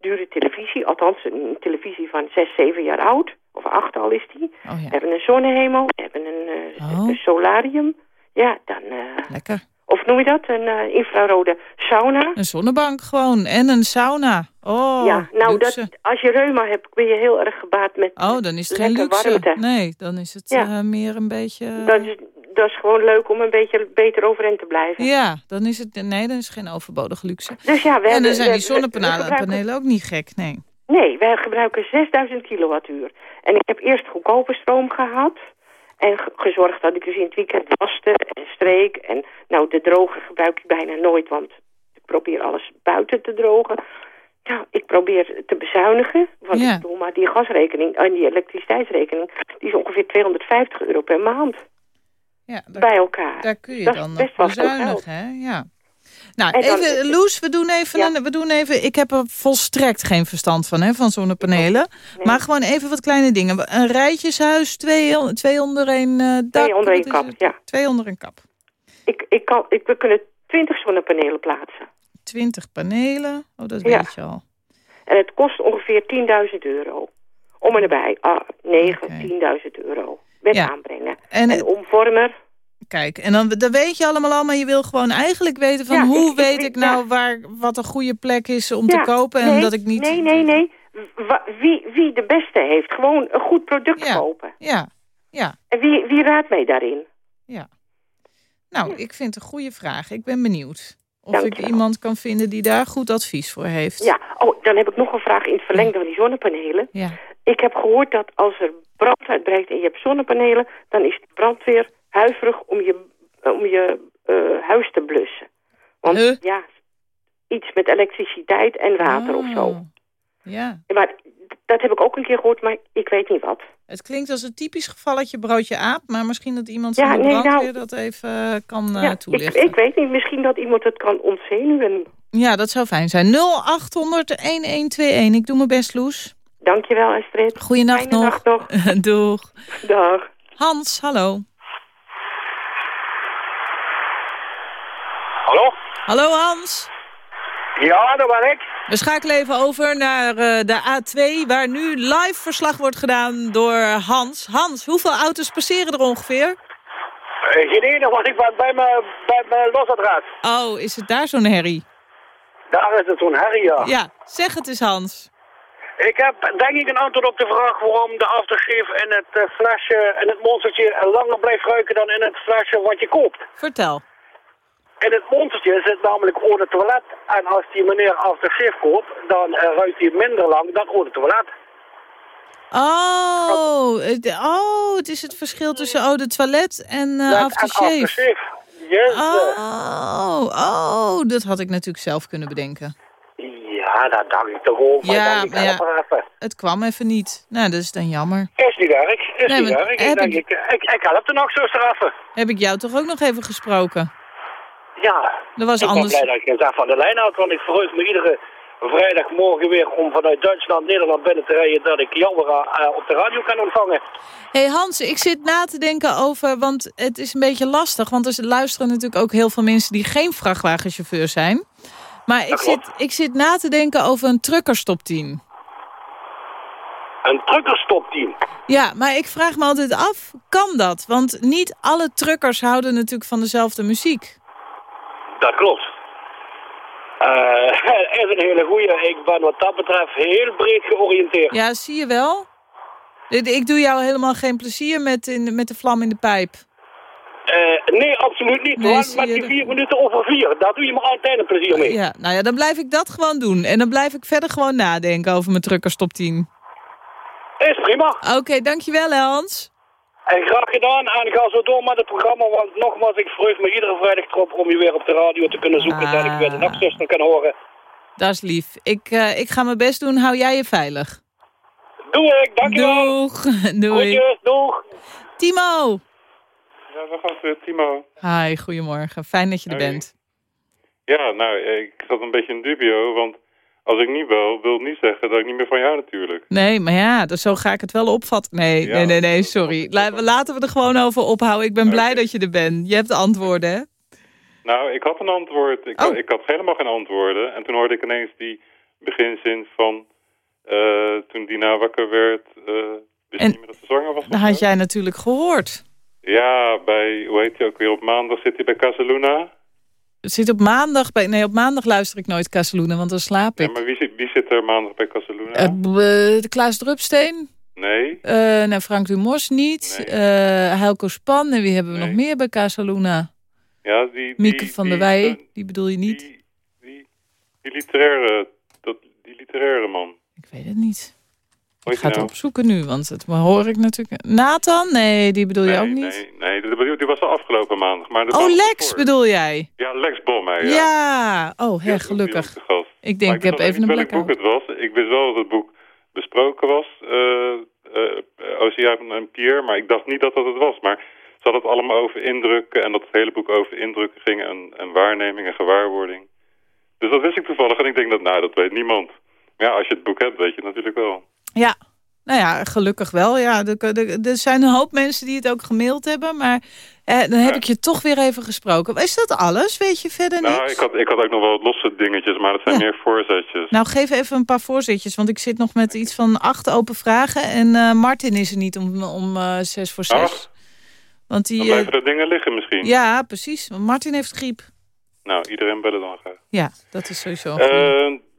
dure televisie, althans een televisie van zes, zeven jaar oud. Of acht al is die. Oh We hebben een zonnehemel, we hebben een, eh, Oh. een solarium. Ja, dan... eh, lekker. Of noem je dat? Een eh, infrarode sauna. Een zonnebank gewoon en een sauna. Oh, ja, nou, luxe. dat, als je reuma hebt, ben je heel erg gebaat met... Oh, dan is het geen luxe. warmte. Nee, dan is het Ja. eh, meer een beetje... Dat, is, dat is gewoon leuk om een beetje beter overeind te blijven. Ja, dan is het... Nee, dan is het geen overbodige luxe. Dus ja, we en dan zijn we- die zonnepanelen gebruiken- ook niet gek, nee. Nee, wij gebruiken 6000 kilowattuur. En ik heb eerst goedkope stroom gehad. En ge- gezorgd dat ik dus in het weekend waste en streek. En nou, de droger gebruik ik bijna nooit, want ik probeer alles buiten te drogen. Nou, ik probeer te bezuinigen. Want Ja. ik bedoel, maar die gasrekening en die elektriciteitsrekening... die is ongeveer 250 euro per maand Ja, daar, bij elkaar. daar kun je Dat dan nog best wel veel bezuinigen, hè? Ja. Nou, En dan- even, Loes, we doen even, Ja. een, we doen even... Ik heb er volstrekt geen verstand van, hè, van zonnepanelen. Nee. Maar gewoon even wat kleine dingen. Een rijtjeshuis, twee, twee onder één eh, dak. Twee onder is kap, ja. Twee onder een kap. Ik, ik kan, ik, we kunnen 20 zonnepanelen plaatsen. 20 panelen. Oh, dat Ja. weet je al. En het kost ongeveer 10.000 euro. Om en erbij. Ah, 9, Oké. 10.000 euro. Met Ja. aanbrengen. En, En omvormer. Kijk, en dan dat weet je allemaal al, maar je wil gewoon eigenlijk weten van Ja, hoe ik- weet ik nou ja. waar, wat een goede plek is om Ja, te kopen en nee, dat ik niet... Nee, nee, nee. Wie, wie de beste heeft. Gewoon een goed product kopen. Ja, ja, En wie, wie raadt mij daarin? ja. Nou, ik vind het een goede vraag. Ik ben benieuwd of ik iemand kan vinden die daar goed advies voor heeft. Ja, oh, dan heb ik nog een vraag in het verlengde van die zonnepanelen. Ja. Ik heb gehoord dat als er brand uitbreekt en je hebt zonnepanelen... dan is de brandweer huiverig om je, om je eh, huis te blussen. Want Huh? ja, iets met elektriciteit en water of zo. Oh, Ja, Maar dat heb ik ook een keer gehoord, maar ik weet niet wat. het klinkt als een typisch gevalletje broodje aap, maar misschien dat iemand Ja, van nee, nou- dat even eh, kan eh, ja, toelichten. ik weet niet, misschien dat iemand het kan ontzenuwen. Ja, dat zou fijn zijn. 0800-1121. Ik doe mijn best, Loes. Dankjewel, Astrid. Goeienacht nog. nog. Doeg. Dag. Hans, hallo. Hallo? Hallo Hans. Ja, dat ben ik. We schakelen even over naar eh, de A2, waar nu live verslag wordt gedaan door Hans. Hans, hoeveel auto's passeren er ongeveer? Eh, geen ene, want ik ben bij mijn bij mijn losadraad. Oh, is het daar zo'n herrie? Daar is het zo'n herrie, ja. Ja, zeg het eens Hans. Ik heb denk ik een antwoord op de vraag waarom de aftershave in het eh, flesje, in het monstertje langer blijft ruiken dan in het flesje wat je koopt. Vertel. In het monstertje zit namelijk eau de toilet. En als die meneer aftershave koopt, dan eh, ruikt hij minder lang dan eau de toilet. Oh, het, oh, het is het verschil tussen eau de toilet en aftershave. En aftershave. Yes. Oh, oh, dat had ik natuurlijk zelf kunnen bedenken. Ja, dat dacht ik toch ook. Maar Ja, maar ja. Het kwam even niet. Nou, dat is dan jammer. Is niet erg, is Nee, niet erg. Ik, denk, ik- ik, ik, ik help er nog zo straffen. Heb ik jou toch ook nog even gesproken? Ja. Dat was ik anders. ben blij dat ik zaak van de lijn had, want ik verheug me iedere vrijdagmorgen weer om vanuit Duitsland Nederland binnen te rijden dat ik jou eh, op de radio kan ontvangen. hey Hans, ik zit na te denken over, want het is een beetje lastig. Want er luisteren natuurlijk ook heel veel mensen die geen vrachtwagenchauffeur zijn. Maar ik zit, ik zit na te denken over een truckerstop 10. Een truckerstop 10. Ja, maar ik vraag me altijd af, kan dat? Want niet alle truckers houden natuurlijk van dezelfde muziek. Dat klopt. Eh is een hele goeie. Ik ben wat dat betreft heel breed georiënteerd. Ja, zie je wel? Ik doe jou helemaal geen plezier met, in, met de vlam in de pijp. Eh, nee, absoluut niet. Nee, want zie met je die dat- vier minuten over vier, daar doe je me altijd een plezier mee. Ja, nou ja, dan blijf ik dat gewoon doen. En dan blijf ik verder gewoon nadenken over mijn truckerstop 10. Is prima. Oké, dankjewel Hans. En graag gedaan. En ga zo door met het programma. Want nogmaals, ik verheug me iedere vrijdag erop om je weer op de radio te kunnen zoeken. Ah. Dat ik weer de nachtzuster kan horen. Dat is lief. Ik, eh, ik ga mijn best doen. Hou jij je veilig. Doe ik, dankjewel. Doeg. Doei. Groetjes, doeg. Timo. Ja, daar gaat weer Timo. Hi, goedemorgen. Fijn dat je er bent. Ja, nou, ik zat een beetje in dubio, want als ik niet wil het niet zeggen dat ik niet meer van jou natuurlijk. Nee, maar ja, dus zo ga ik het wel opvatten. Nee, Ja, nee, nee, nee, sorry. laten we er gewoon over ophouden. Ik ben blij dat je er bent. Je hebt de antwoorden, hè? Nou, ik had een antwoord. Ik, Oh. ik had helemaal geen antwoorden. En toen hoorde ik ineens die beginzin van eh, toen Dina wakker werd, eh wist En- niet meer dat ze zwanger was. Dat had jij natuurlijk gehoord. Ja, bij, hoe heet hij ook weer, op maandag zit hij bij Casaluna. Zit op maandag bij... Nee, op maandag luister ik nooit Casaluna, want dan slaap Ja, ik. maar wie zit, wie zit er maandag bij Casaluna? De Klaas Drupsteen. nee, Eh nou, Frank Dumos niet. Nee. Eh Helco Span. En wie hebben we Nee. nog meer bij Casaluna? ja, die... die Mieke van der Wij. Die bedoel je niet? Die, die, die literaire, dat, die literaire man. Ik weet het niet. Ik ga het nou? opzoeken nu, want het hoor ik natuurlijk... Nathan? Nee, die bedoel je ook niet? Nee, nee die, die was al afgelopen maandag. Maar oh, Lex bedoel jij? Ja, Lex Bolmeijer. Ja. Ja. Oh, ons gelukkig. Ik denk, Maar ik heb even een niet welk boek het was. Ik wist wel dat het boek besproken was, eh eh Oceaan en Pierre, maar ik dacht niet dat dat het was. Maar ze hadden het allemaal over indrukken en dat het hele boek over indrukken ging en, en waarneming en gewaarwording. Dus dat wist ik toevallig en ik denk dat, nou, dat weet niemand. Maar ja, als je het boek hebt, weet je het natuurlijk wel. Ja, nou ja, gelukkig wel. Ja, er, zijn een hoop mensen die het ook gemaild hebben. Maar eh, dan heb Ja. ik je toch weer even gesproken. Is dat alles? Weet je verder Nou, niks? ik had, ik had ook nog wel wat losse dingetjes, maar dat zijn Ja. meer voorzetjes. Nou, geef even een paar voorzetjes. Want ik zit nog met iets van acht open vragen. En eh, Martin is er niet om, om eh, zes voor zes. Ach. Want Dan die... blijven eh, er dingen liggen misschien. ja, precies. Want Martin heeft griep. Nou, iedereen bellen dan graag. Ja, dat is sowieso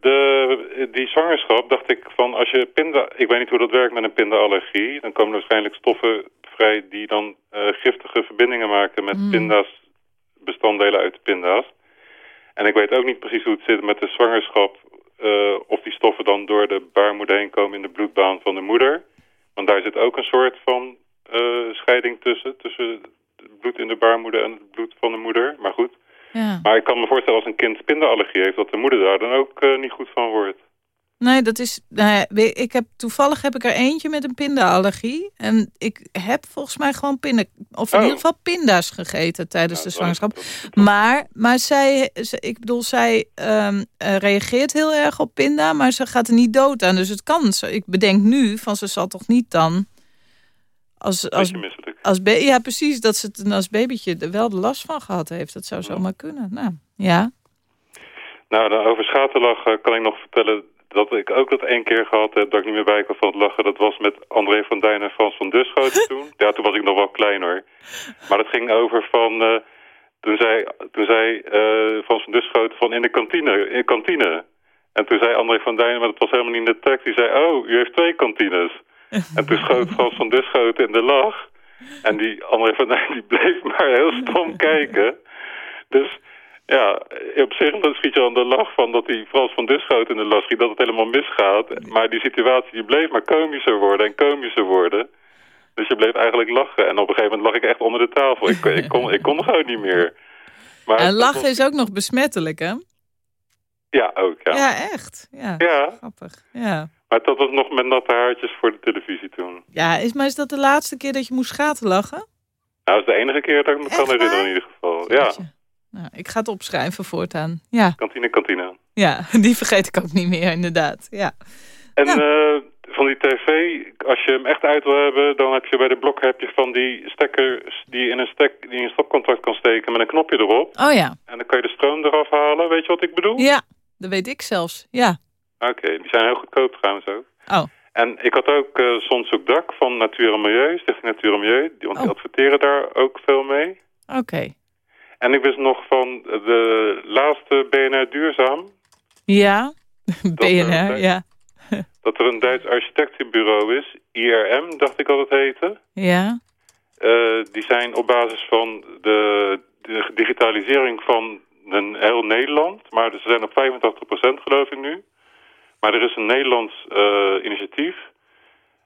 de, die zwangerschap dacht ik van als je pinda... Ik weet niet hoe dat werkt met een pindaallergie. Dan komen er waarschijnlijk stoffen vrij die dan eh, giftige verbindingen maken met Mm. pinda's, bestanddelen uit de pinda's. En ik weet ook niet precies hoe het zit met de zwangerschap. eh, of die stoffen dan door de baarmoeder heen komen in de bloedbaan van de moeder. Want daar zit ook een soort van eh, scheiding tussen. Tussen het bloed in de baarmoeder en het bloed van de moeder. Maar goed. Ja. Maar ik kan me voorstellen als een kind pindaallergie heeft... dat de moeder daar dan ook eh, niet goed van wordt. Nee, dat is. Nou ja, ik heb, toevallig heb ik er eentje met een pindaallergie. En ik heb volgens mij gewoon pinda, of in Oh. ieder geval pinda's gegeten tijdens de zwangerschap. Maar, maar zij, ik bedoel, zij ehm, eh, reageert heel erg op pinda, maar ze gaat er niet dood aan. Dus het kan. Ik bedenk nu van ze zal toch niet dan. Als, als, als ja, precies, dat ze het als babytje er wel de last van gehad heeft. Dat zou zomaar kunnen. Nou, ja. Nou, dan over schaterlachen kan ik nog vertellen... dat ik ook dat één keer gehad heb dat ik niet meer bij kon van het lachen. Dat was met André van Duin en Frans van Duschoten toen. Ja, toen was ik nog wel klein hoor. Maar dat ging over van... eh, toen zei, toen zei eh, Frans van Duschoten van in de kantine, in de kantine. En toen zei André van Duinen, maar dat was helemaal niet in de tekst. Die zei, oh, u heeft twee kantines. En toen schoot Frans van Duschoten in de lach. En die André van die bleef maar heel stom kijken. Dus ja, op zich dan schiet je aan de lach van dat die Frans van Duschoten in de lach schiet. Dat het helemaal misgaat. Maar die situatie die bleef maar komischer worden en komischer worden. Dus je bleef eigenlijk lachen. En op een gegeven moment lag ik echt onder de tafel. Ik, ik, kon, ik kon gewoon niet meer. Maar En lachen was- is ook nog besmettelijk, hè? Ja, ook. Ja. Ja, echt. Ja, Ja. grappig. Ja. Maar dat was nog met natte haartjes voor de televisie toen. Ja, is, maar is dat de laatste keer dat je moest schaterlachen? Nou, dat is de enige keer dat ik me kan herinneren in ieder geval. Ja, Nou, ik ga het opschrijven voortaan. Ja, kantine, kantine. ja, die vergeet ik ook niet meer, inderdaad. Ja. En eh, van die tv, als je hem echt uit wil hebben, dan heb je bij de blok heb je van die stekkers die je in een, stek, die in een stopcontact kan steken met een knopje erop. Oh ja. En dan kan je de stroom eraf halen. Weet je wat ik bedoel? Ja, dat weet ik zelfs. Ja. Oké, die zijn heel goedkoop trouwens ook. Oh. En ik had ook Dak van Natuur en Milieu, Stichting Natuur en Milieu. Die, want die Oh. adverteren daar ook veel mee. Oké. En ik wist nog van de laatste BNR Duurzaam... Ja, BNR, ja. dat er een Duits architectenbureau is, IRM, dacht ik dat het heette. Ja, Eh, die zijn op basis van de, de digitalisering van een heel Nederland. Maar ze zijn op 85% geloof ik nu. Maar er is een Nederlands eh, initiatief.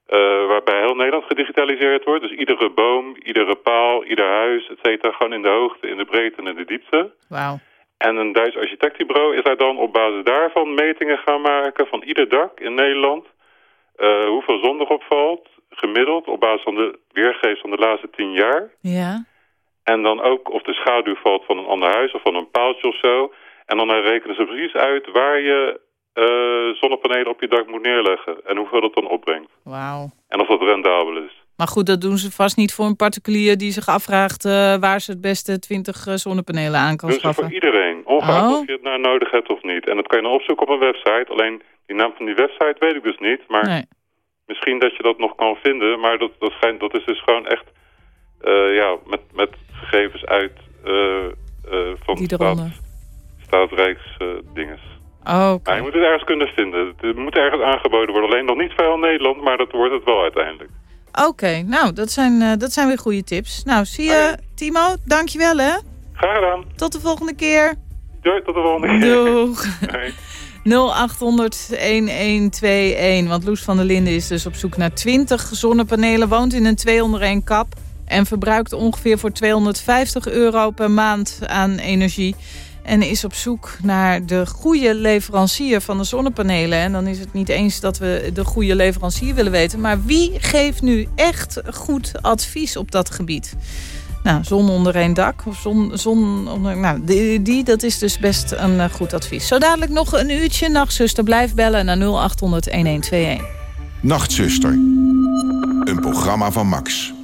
eh, waarbij heel Nederland gedigitaliseerd wordt. Dus iedere boom, iedere paal, ieder huis, et cetera. Gewoon in de hoogte, in de breedte en in de diepte. wauw. En een Duits architectenbureau is daar dan op basis daarvan metingen gaan maken van ieder dak in Nederland. eh, hoeveel zon erop valt, gemiddeld, op basis van de weergeest van de laatste tien jaar. Ja, En dan ook of de schaduw valt van een ander huis of van een paaltje of zo. En dan rekenen ze precies uit waar je eh, zonnepanelen op je dak moet neerleggen. En hoeveel dat dan opbrengt. wauw. En of dat rendabel is. Maar goed, dat doen ze vast niet voor een particulier die zich afvraagt... eh, waar ze het beste 20 eh, zonnepanelen aan kan Doen ze voor schaffen. iedereen. Ongeacht Oh. of je het nou nodig hebt of niet. En dat kan je dan opzoeken op een website. Alleen die naam van die website weet ik dus niet. Maar Nee. misschien dat je dat nog kan vinden. Maar dat, dat, schijnt, dat is dus gewoon echt ja, met, met gegevens uit van Die staat, eronder. staatsrijks dinges. Oké. Maar je moet het ergens kunnen vinden. Het moet ergens aangeboden worden. Alleen nog niet veel in Nederland, maar dat wordt het wel uiteindelijk. Oké, nou, dat zijn, eh, dat zijn weer goede tips. Nou, zie je, Timo, dankjewel hè. Graag gedaan. Tot de volgende keer. Doei, tot de volgende keer. Doeg. Hoi. 0800-1121. Want Loes van der Linden is dus op zoek naar 20 zonnepanelen. Woont in een 2 onder 1 kap. En verbruikt ongeveer voor 250 euro per maand aan energie. En is op zoek naar de goede leverancier van de zonnepanelen. En dan is het niet eens dat we de goede leverancier willen weten. Maar wie geeft nu echt goed advies op dat gebied? Nou, zon onder één dak. Of zon, zon onder... Nou, die, dat is dus best een eh, goed advies. Zo dadelijk nog een uurtje. Nachtzuster, blijf bellen naar 0800 1121. Nachtzuster. Een programma van Max.